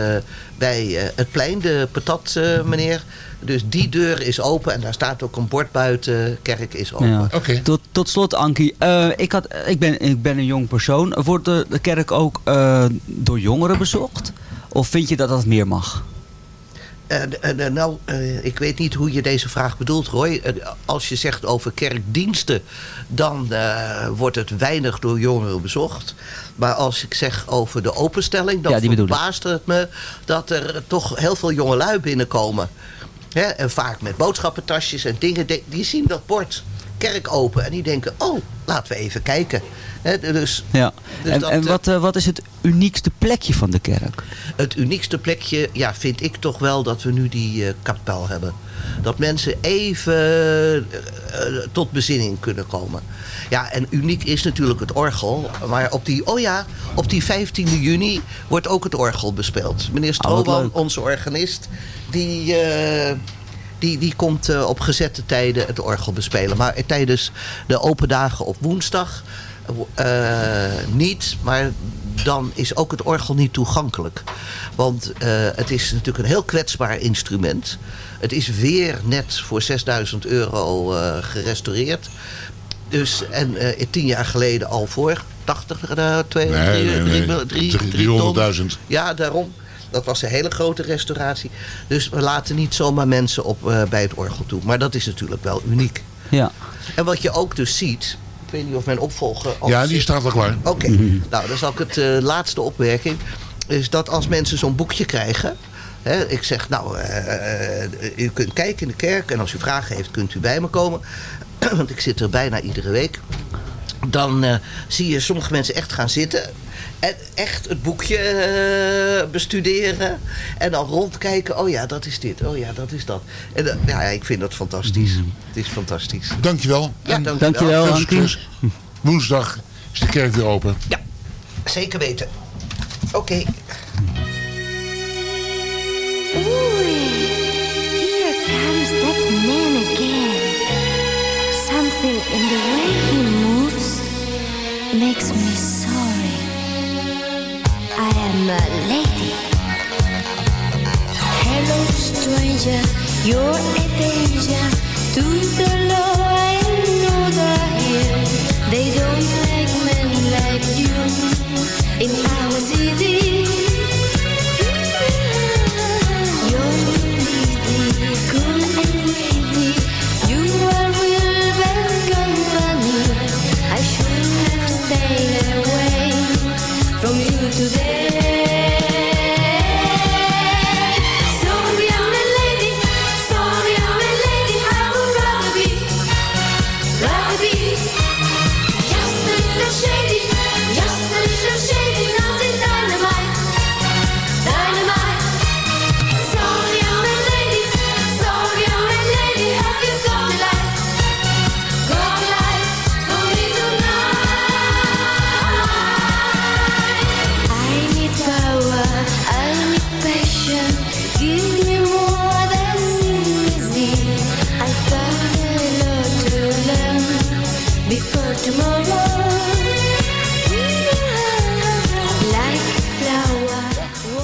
bij eh, het plein, de patat eh, meneer... Dus die deur is open en daar staat ook een bord buiten. Kerk is open. Ja. Tot, tot slot, Ankie. eh, ik, had, ik, ben, ik ben een jong persoon. Wordt de, de kerk ook eh, door jongeren bezocht? Of vind je dat dat meer mag? Nou, eh, ik weet niet hoe je deze vraag bedoelt, Roy. Eh, als je zegt over kerkdiensten, dan eh, wordt het weinig door jongeren bezocht. Maar als ik zeg over de openstelling, dan Ja, verbaast het me dat er toch heel veel jongelui binnenkomen. Hè? En vaak met boodschappentasjes en dingen. Die, die zien dat bord kerk open en die denken, oh, laten we even kijken. Dus Ja. Dus en dat, en eh, wat, eh, wat is het uniekste plekje van de kerk? Het uniekste plekje, ja, vind ik toch wel dat we nu die eh, kapel hebben. Dat mensen even tot bezinning kunnen komen. Ja, en uniek is natuurlijk het orgel. Maar op die, oh ja, op die 15 juni wordt ook het orgel bespeeld. Meneer Oh, Stroobal, leuk. onze organist, die, die, die komt eh, op gezette tijden het orgel bespelen. Maar tijdens de open dagen op woensdag eh, niet, maar dan is ook het orgel niet toegankelijk. Want eh, het is natuurlijk een heel kwetsbaar instrument. Het is weer net voor 6000 euro gerestaureerd. Dus, en tien jaar geleden al voor 80, eh, twee, Nee, drie, nee, drie, nee. drie, drie ton. 300.000. Ja, daarom. Dat was een hele grote restauratie. Dus we laten niet zomaar mensen op, eh, bij het orgel toe. Maar dat is natuurlijk wel uniek. Ja. En wat je ook dus ziet... Ik weet niet of mijn opvolger... Ja, die staat al klaar. Oké, nou dan zal ik het eh, laatste opmerking. Is dat als mensen zo'n boekje krijgen. Hè, ik zeg, nou, eh, eh, u kunt kijken in de kerk. En als u vragen heeft, kunt u bij me komen. (clears throat) Want ik zit er bijna iedere week. Dan eh, zie je sommige mensen echt gaan zitten. En echt het boekje eh, bestuderen. En dan rondkijken. Oh ja, dat is dit. Oh ja, dat is dat. En eh, ja, ik vind dat fantastisch. Het is fantastisch. Dankjewel. Ja, En dankjewel. Dankjewel. Woensdag is de kerk weer open. Zeker weten. Oké. Here comes that man again. Something in the way he moves makes me. A lady. Hello, stranger. You're a danger to the law. I know they're here. They don't like men like you in our city.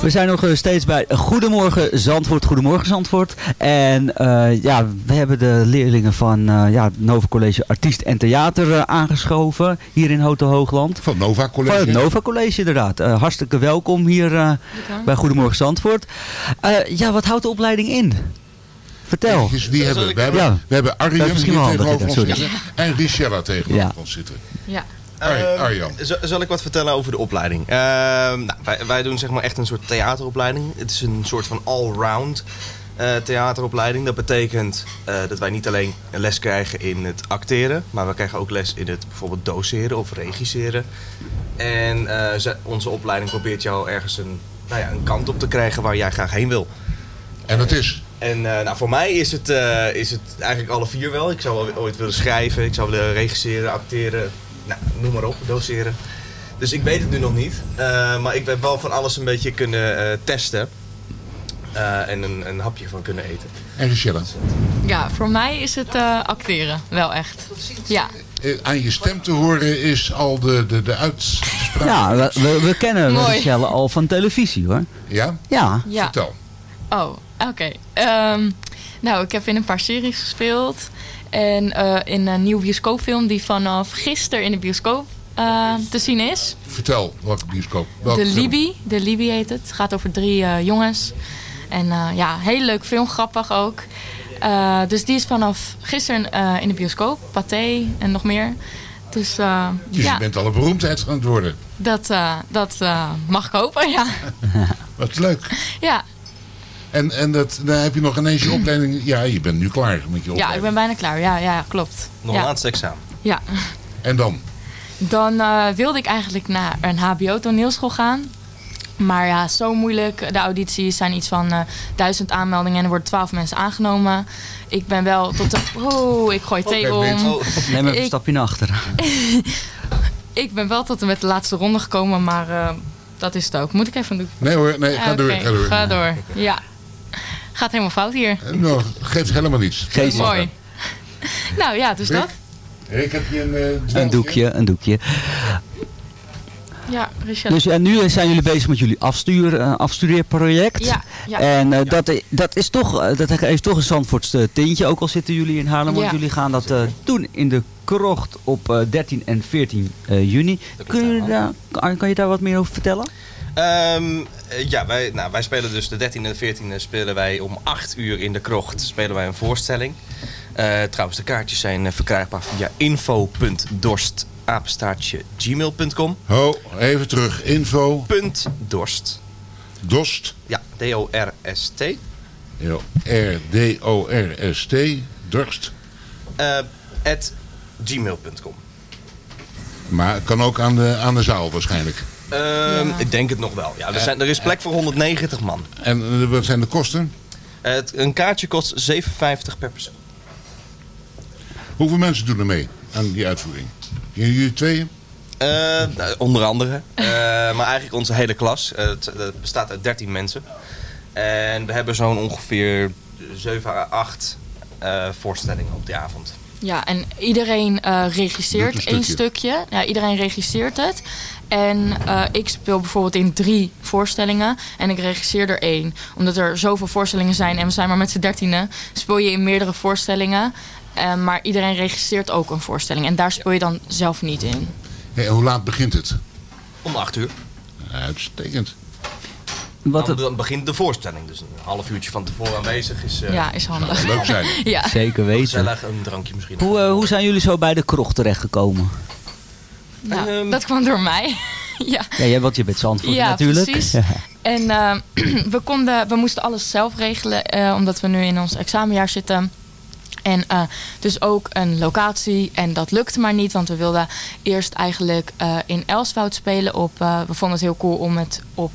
We zijn nog eh, steeds bij Goedemorgen Zandvoort, Goedemorgen Zandvoort. En eh, ja, we hebben de leerlingen van eh, ja, het Nova College Artiest en Theater eh, aangeschoven hier in Hotel Hoogland. Van Nova College. Van het Nova College inderdaad. Hartstikke welkom hier eh, bij Goedemorgen Zandvoort. Eh, ja, wat houdt de opleiding in? Vertel. Hebben we? We hebben, Ja. we hebben hier tegenover ons sorry. zitten. En Richella tegenover Ja. ons zitten. Ja. Ehm, Arjan. zal ik wat vertellen over de opleiding? Ehm, nou, wij, wij doen zeg maar echt een soort theateropleiding. Het is een soort van all-round eh, theateropleiding. Dat betekent eh, dat wij niet alleen een les krijgen in het acteren, maar we krijgen ook les in het bijvoorbeeld doseren of regisseren. En eh, ze- onze opleiding probeert jou ergens een, nou ja, een kant op te krijgen waar jij graag heen wil. En dat is? En nou, voor mij is het, is het eigenlijk alle vier wel. Ik zou wel ooit willen schrijven, ik zou willen regisseren, acteren, nou, noem maar op, doseren. Dus ik weet het nu nog niet. Eh, maar ik heb wel van alles een beetje kunnen eh, testen. Eh, en een, een hapje van kunnen eten. En Richella. Ja, voor mij is het eh, acteren. Wel echt. Ja. Aan je stem te horen is al de, de, de uitspraak. Ja, we, we, kennen. Michelle al van televisie hoor. Ja? Ja. Ja. Vertel. Oh, oké. Ehm, nou, ik heb in een paar series gespeeld. En eh, in een nieuwe bioscoopfilm die vanaf gisteren in de bioscoop eh, te zien is. Vertel, welke bioscoop? Welke de? Libby. De Libby heet het. Het gaat over drie eh, jongens. En ja, heel leuk film, grappig ook. Dus die is vanaf gisteren in de bioscoop. Pathé en nog meer. Dus, Dus ja, je bent al een beroemdheid aan het worden. dat, dat mag ik hopen, ja. (laughs) Wat leuk. Ja, En, en dat, dan heb je nog ineens je opleiding. Ja, je bent nu klaar met je opleiding. ja, ik ben bijna klaar. Ja, ja klopt. Nog ja. een laatste examen. Ja. En dan? Dan eh, wilde ik eigenlijk naar een HBO-toneelschool gaan. Maar ja, zo moeilijk. De audities zijn iets van eh, duizend aanmeldingen en er worden twaalf mensen aangenomen. Ik ben wel tot de... Oeh, ik gooi thee om. Neem even een stapje naar achteren. (laughs) Ik ben wel tot en met de laatste ronde gekomen, maar eh, dat is het ook. Moet ik even doen? Nee hoor, nee, ga door, ga door. Ga door, ja. Gaat helemaal fout hier. Nou, geeft helemaal niets. Geen Mooi. (laughs) Nou ja, dus dat. Ik heb je een eh, Een doekje, een doekje. Ja, Richelle. Dus en nu zijn jullie bezig met jullie afstuur, eh, afstudeerproject. Ja, ja. En eh, dat, dat, is toch, eh, dat heeft toch een Zandvoorts eh, tintje, ook al zitten jullie in Haarlem. Want jullie gaan dat eh, doen in de krocht op eh, 13 en 14 eh, juni. Kun je daar, kan, kan je daar wat meer over vertellen? Ehm, eh, ja, wij, nou, wij spelen dus de 13e en 14e spelen wij om 8 uur in de krocht. Spelen wij een voorstelling. Eh, trouwens, de kaartjes zijn eh, verkrijgbaar via info.dorst@gmail.com. Ho, even terug. Info. Punt Dorst. Dost. Ja, D-O-R-S-T. R-D-O-R-S-T. Dorst. at gmail.com. Maar het kan ook aan de, aan de zaal waarschijnlijk. Ehm, Ik denk het nog wel. Ja, er, zijn, er is plek voor 190 man. En eh, wat zijn de kosten? Eh, het, een kaartje kost 7,50 per persoon. Hoeveel mensen doen er mee aan die uitvoering? Jullie tweeën? Eh, nou, onder andere. Eh, (laughs) maar eigenlijk onze hele klas. Eh, het, het bestaat uit 13 mensen. En we hebben zo'n ongeveer 7 à 8 eh, voorstellingen op die avond. Ja, en iedereen eh, regisseert één stukje. stukje. Ja, iedereen regisseert het. En eh, ik speel bijvoorbeeld in drie voorstellingen en ik regisseer er één. Omdat er zoveel voorstellingen zijn en we zijn maar met z'n dertienen, speel je in meerdere voorstellingen. Eh, maar iedereen regisseert ook een voorstelling en daar speel je dan zelf niet in. Hey, hoe laat begint het? Om 8 uur. Uitstekend. Wat dan, dan begint de voorstelling. Dus een half uurtje van tevoren aanwezig is... eh, Ja, is handig. zou leuk zijn. (laughs) Ja. Zeker weten. Gezellig, een drankje misschien. Hoe, hoe zijn jullie zo bij de krocht terechtgekomen? Nou, dat kwam door mij. (laughs) ja. Ja, jij, want je bent Zandvoort Ja, natuurlijk. precies. (laughs) En eh, (clears throat) we, konden, we moesten alles zelf regelen, eh, omdat we nu in ons examenjaar zitten. En eh, dus ook een locatie. En dat lukte maar niet, want we wilden eerst eigenlijk eh, in Elswoud spelen. Op, eh, we vonden het heel cool om het op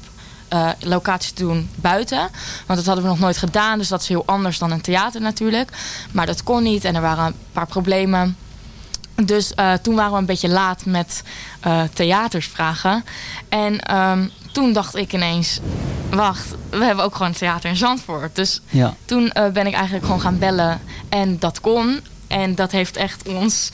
eh, locatie te doen buiten. Want dat hadden we nog nooit gedaan, dus dat is heel anders dan een theater natuurlijk. Maar dat kon niet en er waren een paar problemen. Dus eh, toen waren we een beetje laat met eh, theaters vragen. En ehm, toen dacht ik ineens, wacht, we hebben ook gewoon een theater in Zandvoort. Dus Ja. toen eh, ben ik eigenlijk gewoon gaan bellen en dat kon. En dat heeft echt ons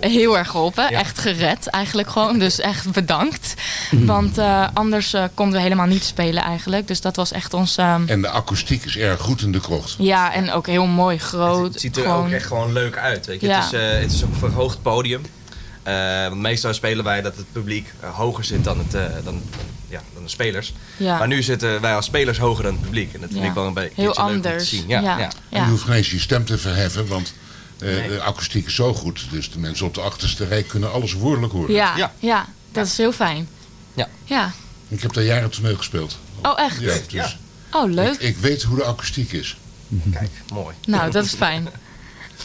Heel erg geholpen. Echt gered eigenlijk gewoon. Dus echt bedankt. Want eh, anders eh, konden we helemaal niet spelen eigenlijk. Dus dat was echt ons... ehm, En de akoestiek is erg goed in de krocht. ja, en ook heel mooi groot. Het ziet er gewoon, ook echt gewoon leuk uit. Weet je? Ja. Het, is, eh, het is ook een verhoogd podium. Eh, want meestal spelen wij dat het publiek eh, hoger zit dan, het, eh, dan, ja, dan de spelers. Ja. Maar nu zitten wij als spelers hoger dan het publiek. En dat vind Ja. ik wel een beetje Heel leuk om anders. te zien. Ja, Ja. ja. En je hoeft geen eens je stem te verheffen, want eh, de akoestiek is zo goed. Dus de mensen op de achterste rij kunnen alles woordelijk horen. Ja, ja. dat is heel fijn. Ja. Ja. Ik heb daar jaren toneel gespeeld. Oh, echt? Ja, dus Oh, leuk. ik, ik weet hoe de akoestiek is. Kijk, mooi. Nou, dat is fijn. (laughs)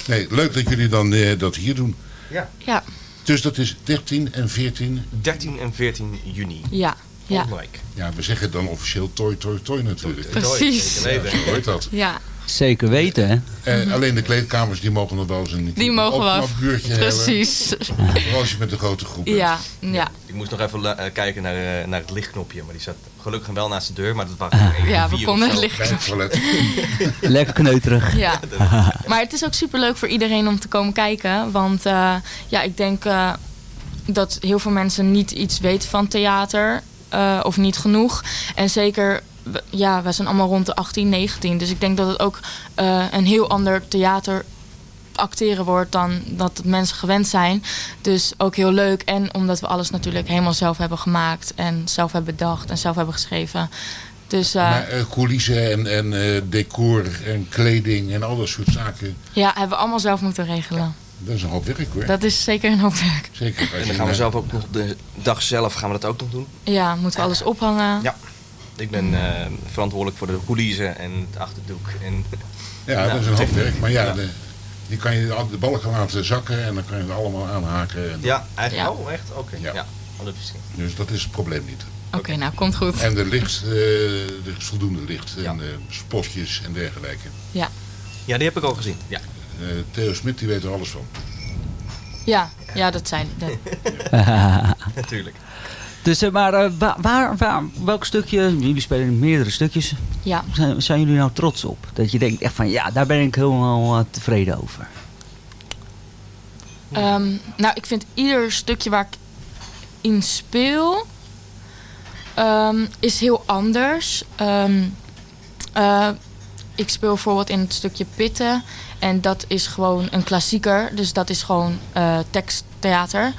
Nee, leuk dat jullie dan eh, dat hier doen. Ja. Ja. Dus dat is 13 en 14. 13 en 14 juni. Ja. Ja. Volgende week. Ja, we zeggen dan officieel toi, toi, toi natuurlijk. Precies. Zo hoort dat. Ja. Zeker weten, hè? Eh, alleen de kleedkamers die mogen nog wel eens een, Die mogen wel. een buurtje Precies. hebben. Vooral als je met een grote groep bent. Ja, ja. Ik moest nog even eh, kijken naar, eh, naar het lichtknopje. Maar die zat gelukkig wel naast de deur. Maar dat was Ja, we konden het licht. (laughs) Lekker kneuterig. Ja. (laughs) Maar het is ook superleuk voor iedereen om te komen kijken. Want eh, ja, ik denk eh, dat heel veel mensen niet iets weten van theater. eh, of niet genoeg. En zeker, ja, wij zijn allemaal rond de 18, 19. Dus ik denk dat het ook eh, een heel ander theater acteren wordt dan dat mensen gewend zijn. Dus ook heel leuk. En omdat we alles natuurlijk helemaal zelf hebben gemaakt. En zelf hebben bedacht en zelf hebben geschreven. Dus eh, Maar eh, coulissen en, en eh, decor en kleding en al dat soort zaken. ja, hebben we allemaal zelf moeten regelen. Dat is een hoop werk hoor. Dat is zeker een hoop werk. Zeker. En dan gaan we zelf ook nog de dag zelf gaan we dat ook nog doen. Ja, moeten we alles ophangen. Ja. Ik ben eh, verantwoordelijk voor de coulissen en het achterdoek. En, Ja, dat is een hoop techniek. werk. Maar ja, Ja. De, die kan je de balken laten zakken en dan kan je het allemaal aanhaken. En Ja, eigenlijk. Ja. Oh, echt? Oké. Ja. Ja. Het. Dus dat is het probleem niet. Oké, nou, komt goed. En er ligt, eh, er is voldoende licht en eh, spotjes en dergelijke. Ja. Ja, die heb ik al gezien. Ja. Eh, Theo Smit die weet er alles van. Ja, ja dat zijn... Dat... (laughs) Natuurlijk. Dus, eh, maar eh, waar, waar, waar- welk stukje, jullie spelen meerdere stukjes, Ja. zijn, zijn jullie nou trots op? Dat je denkt echt van, ja, daar ben ik helemaal eh, tevreden over. Ehm, nou, ik vind ieder stukje waar ik in speel... ehm, is heel anders. Ehm, eh, ik speel bijvoorbeeld in het stukje Pitten. En dat is gewoon een klassieker. Dus dat is gewoon eh, teksttheater.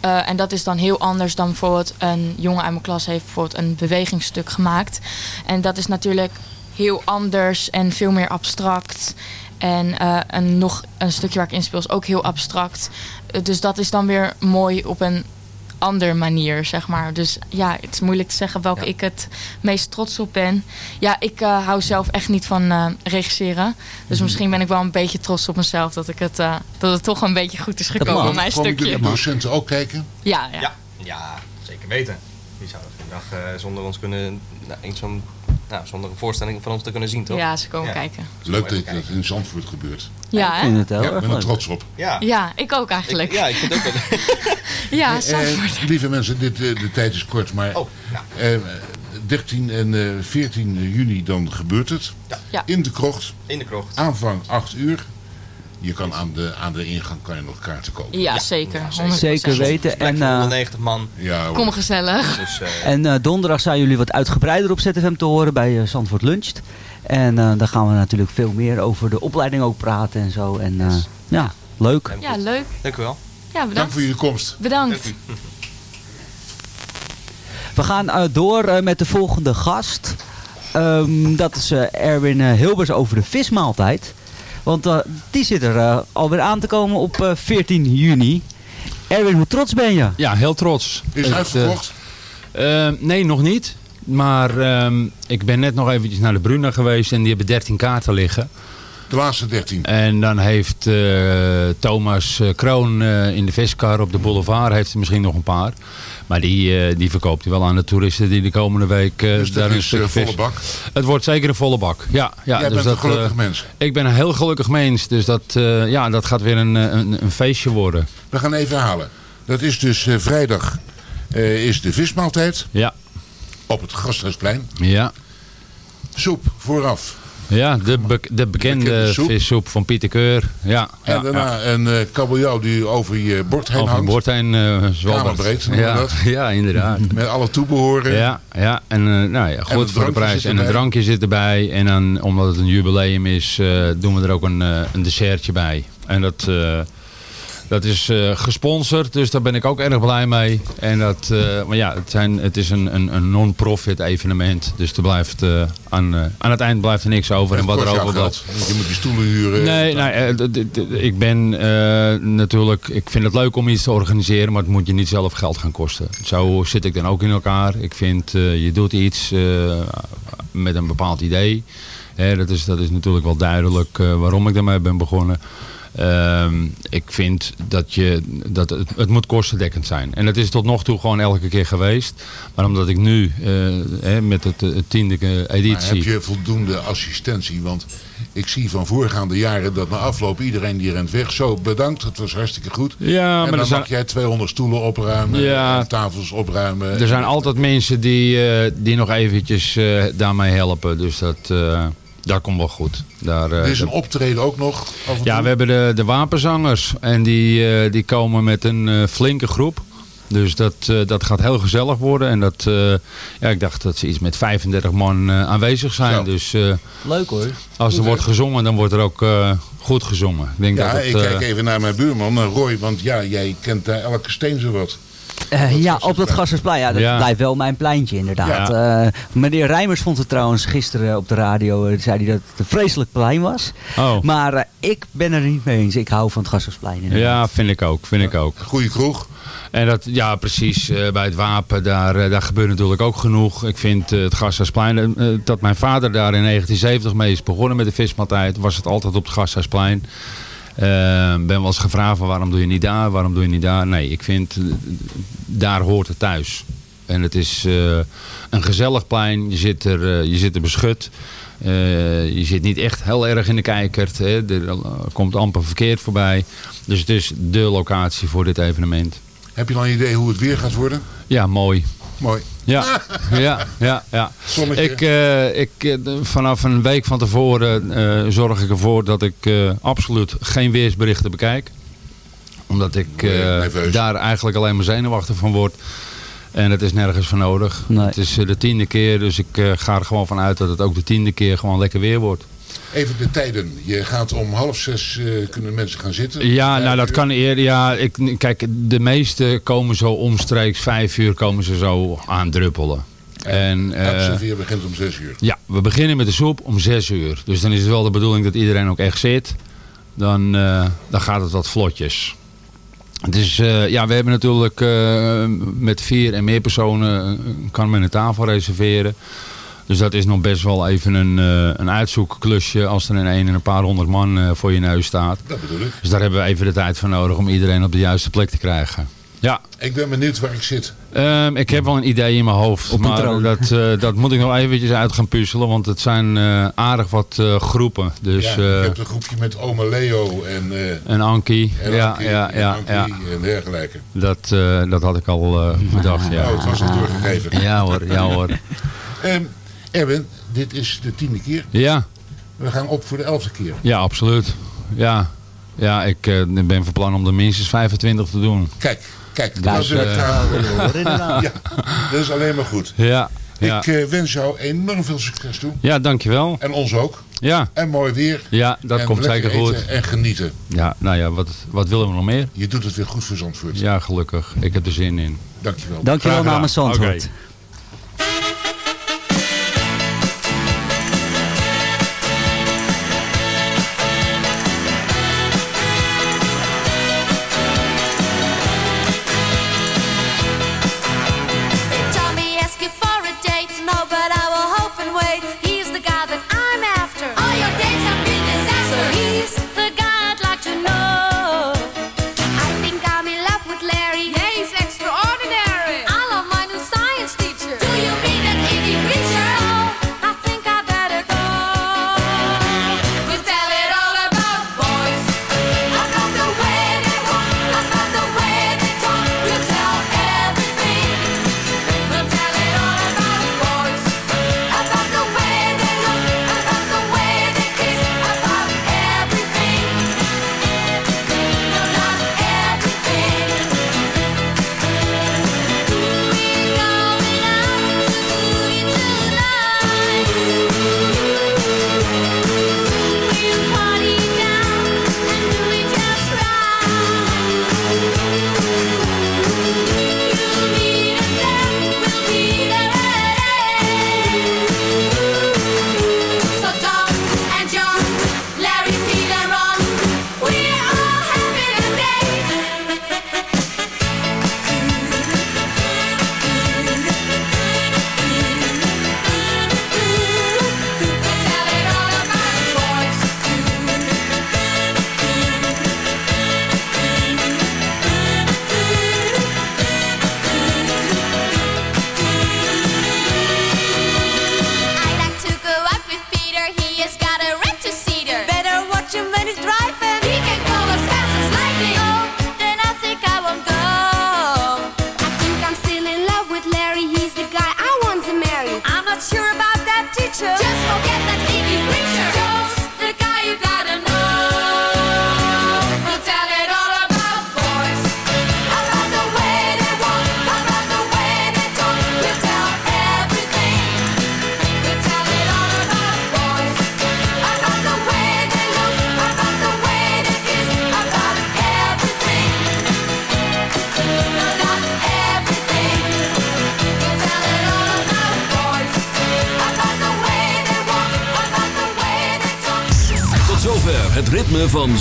Eh, en dat is dan heel anders dan bijvoorbeeld een jongen uit mijn klas heeft bijvoorbeeld een bewegingsstuk gemaakt. En dat is natuurlijk heel anders en veel meer abstract. En een, nog een stukje waar ik in speel is ook heel abstract. Eh, dus dat is dan weer mooi op een andere manier, zeg maar. Dus ja, het is moeilijk te zeggen welke ik het meest trots op ben. Ja, ik eh, hou zelf echt niet van eh, regisseren. Dus Mhm. misschien ben ik wel een beetje trots op mezelf dat, ik het, eh, dat het toch een beetje goed is gekomen op mijn stukje. de docenten ook kijken? Ja, ja. Ja, ja, zeker weten. Wie zou dat dag eh, zonder ons kunnen, nou, eens zo'n, nou, zonder een voorstelling van ons te kunnen zien, toch? Ja, ze komen kijken. Leuk dat dat in Zandvoort gebeurt. Ja, hè? het Ja, ik erg ben er trots op. Ja. Ja, ik ook eigenlijk. Ik- ja, ik vind het ook wel. (laughs) Ja, Eh, Zandvoort. eh, lieve mensen, dit, eh, de tijd is kort, maar Oh, eh, 13 en eh, 14 juni dan gebeurt het. Ja. In de krocht. In de krocht. Aanvang 8 uur. Je kan aan de, aan de ingang kan je nog kaarten kopen. Ja, zeker. 100%. Zeker weten. En, voor eh, 190 man. Ja, hoor. Kom gezellig. Dus, eh, (laughs) en eh, donderdag zijn jullie wat uitgebreider op ZFM te horen bij Zandvoort Luncht. En eh dan gaan we natuurlijk veel meer over de opleiding ook praten en zo. En eh, ja, leuk. Ja, leuk. Dank u wel. Ja, Dank bedankt. voor jullie komst. Bedankt. (laughs) We gaan eh, door met de volgende gast. Ehm, dat is eh, Erwin Hilbers over de vismaaltijd. Want eh, die zit er eh, alweer aan te komen op eh, 14 juni. Erwin, hoe trots ben je? Ja, heel trots. Is eh, uitverkocht? eh, nee, nog niet. Maar ehm, ik ben net nog eventjes naar de Bruna geweest en die hebben 13 kaarten liggen. De laatste 13. En dan heeft eh, Thomas eh, Kroon eh, in de viskar op de boulevard heeft er misschien nog een paar. Maar die, die verkoopt hij wel aan de toeristen die de komende week Dus daar een stuk volle vis- bak? Het wordt zeker een volle bak. Ja, ja, Jij dus bent dat, een gelukkig mens. Ik ben een heel gelukkig mens. Dus dat, ja, dat gaat weer een, een, een feestje worden. We gaan even halen. Dat is dus vrijdag is de vismaaltijd. Ja. Op het Gasthuisplein. Ja. Soep vooraf. Ja, de, be- de bekende, bekende soep. vissoep van Pieter Keur. Ja, En ja, daarna ja. een eh, kabeljauw die over je bord heen Over hangt. bord heen uh, Kamerbreed ja, dat. (laughs) ja, inderdaad. Met alle toebehoren. Ja, ja. en eh, nou ja, goed voor de prijs. En een drankje zit erbij. En dan, omdat het een jubileum is, doen we er ook een, een dessertje bij. En dat, dat is eh, gesponsord, dus daar ben ik ook erg blij mee. En dat, eh, maar ja, het, zijn, het is een, een, een non-profit evenement. Dus er blijft, eh, aan, aan het eind blijft er niks over. En wat er over blijft. Je moet die stoelen huren. Nee, nee d- ik ben natuurlijk, ik vind het leuk om iets te organiseren, maar het moet je niet zelf geld gaan kosten. Zo zit ik dan ook in elkaar. Ik vind, je doet iets met een bepaald idee. Hè, dat, is, dat is natuurlijk wel duidelijk waarom ik daarmee ben begonnen. Ehm, ik vind dat, je, dat het, het moet kostendekkend zijn. En dat is tot nog toe gewoon elke keer geweest. Maar omdat ik nu eh, met het, het tiende Maar editie... heb je voldoende assistentie? Want ik zie van voorgaande jaren dat na afloop iedereen die rent weg. Zo, bedankt, het was hartstikke goed. Ja, maar en dan zijn- mag jij 200 stoelen opruimen, Ja. tafels opruimen. Er zijn altijd mensen die, eh, die nog eventjes eh, daarmee helpen. Dus dat, eh, dat komt wel goed. Daar, eh, Er is een optreden ook nog. af en ja, toe. we hebben de, de wapenzangers. En die, eh, die komen met een eh, flinke groep. Dus dat, eh, dat gaat heel gezellig worden. En dat, eh, ja, ik dacht dat ze iets met 35 man aanwezig zijn. Dus eh, Leuk hoor. als er wordt gezongen, dan wordt er ook eh, goed gezongen. Ik denk Ja, dat het, ik kijk even naar mijn buurman, Roy. Want ja, jij kent daar elke steen zo wat. Eh, ja, op dat Gassersplein. Ja, dat Ja. blijft wel mijn pleintje inderdaad. Eh, meneer Rijmers vond het trouwens gisteren op de radio. eh, zei hij dat het een vreselijk plein was. Oh. Maar eh, ik ben er niet mee eens. Ik hou van het Gassersplein. inderdaad. Ja, vind ik ook. Vind ik ook. Goeie kroeg. En dat, ja, precies. eh, bij het Wapen, daar, daar gebeurt natuurlijk ook genoeg. Ik vind het Gasthuisplein, eh, dat mijn vader daar in 1970 mee is begonnen met de vismaaltijd, was het altijd op het Gasthuisplein. Eh, ben wel eens gevraagd van waarom doe je niet daar, waarom doe je niet daar. Nee, ik vind, eh, daar hoort het thuis. En het is eh, een gezellig plein, je zit er, eh, je zit er beschut. Je zit niet echt heel erg in de kijkert. Hè. Er komt amper verkeerd voorbij. Dus het is de locatie voor dit evenement. Heb je dan een idee hoe het weer gaat worden? Ja, mooi. Mooi. (laughs) Ja, ja, ja. ja. Zonnetje. Ik, eh, ik, eh, vanaf een week van tevoren eh, zorg ik ervoor dat ik eh, absoluut geen weersberichten bekijk. Omdat ik eh, daar eigenlijk alleen maar zenuwachtig van word. En het is nergens voor nodig. Het is de tiende keer, dus ik eh, ga er gewoon vanuit dat het ook de tiende keer gewoon lekker weer wordt. Even de tijden. Je gaat om half zes eh, kunnen mensen gaan zitten. Ja, nou dat uur. kan eerder. Ja, ik, kijk, de meeste komen zo omstreeks vijf uur komen ze zo aandruppelen. En, Het eh, serveren begint om zes uur. ja, we beginnen met de soep om zes uur. Dus dan is het wel de bedoeling dat iedereen ook echt zit. Dan, eh, dan gaat het wat vlotjes. Dus eh, ja, we hebben natuurlijk eh, met vier en meer personen eh, kan men een tafel reserveren. Dus dat is nog best wel even een, eh, een uitzoekklusje als er in een en een paar honderd man eh, voor je neus staat. Dat bedoel ik. Dus daar hebben we even de tijd voor nodig om iedereen op de juiste plek te krijgen. Ja, Ik ben benieuwd waar ik zit. Ehm, ik heb wel een idee in mijn hoofd. Maar dat, eh, dat moet ik nog eventjes uit gaan puzzelen. Want het zijn eh, aardig wat eh, groepen. Dus, ja, je hebt een groepje met oma Leo en, eh en Ankie. en ja, ja, en ja, en dergelijke. Dat, eh, dat had ik al eh, bedacht. (laughs) Ja. Oh, het was al doorgegeven. Ja hoor, ja hoor. Ehm, Erwin, dit is de tiende keer. Ja, We gaan op voor de elfde keer. ja absoluut. Ja, ja ik eh, ben van plan om er minstens 25 te doen. Kijk, kijk. Dus, dat, is, eh, (laughs) ja, dat is alleen maar goed. Ja, ja. Ik eh, wens jou enorm veel succes toe. Ja, dankjewel. En ons ook. Ja. En mooi weer. Ja, dat En komt zeker goed. En genieten. Ja, nou ja, wat, wat willen we nog meer? Je doet het weer goed voor Zandvoort. Ja, gelukkig. Ik heb er zin in. Dankjewel. Dankjewel namens Zandvoort. Oké.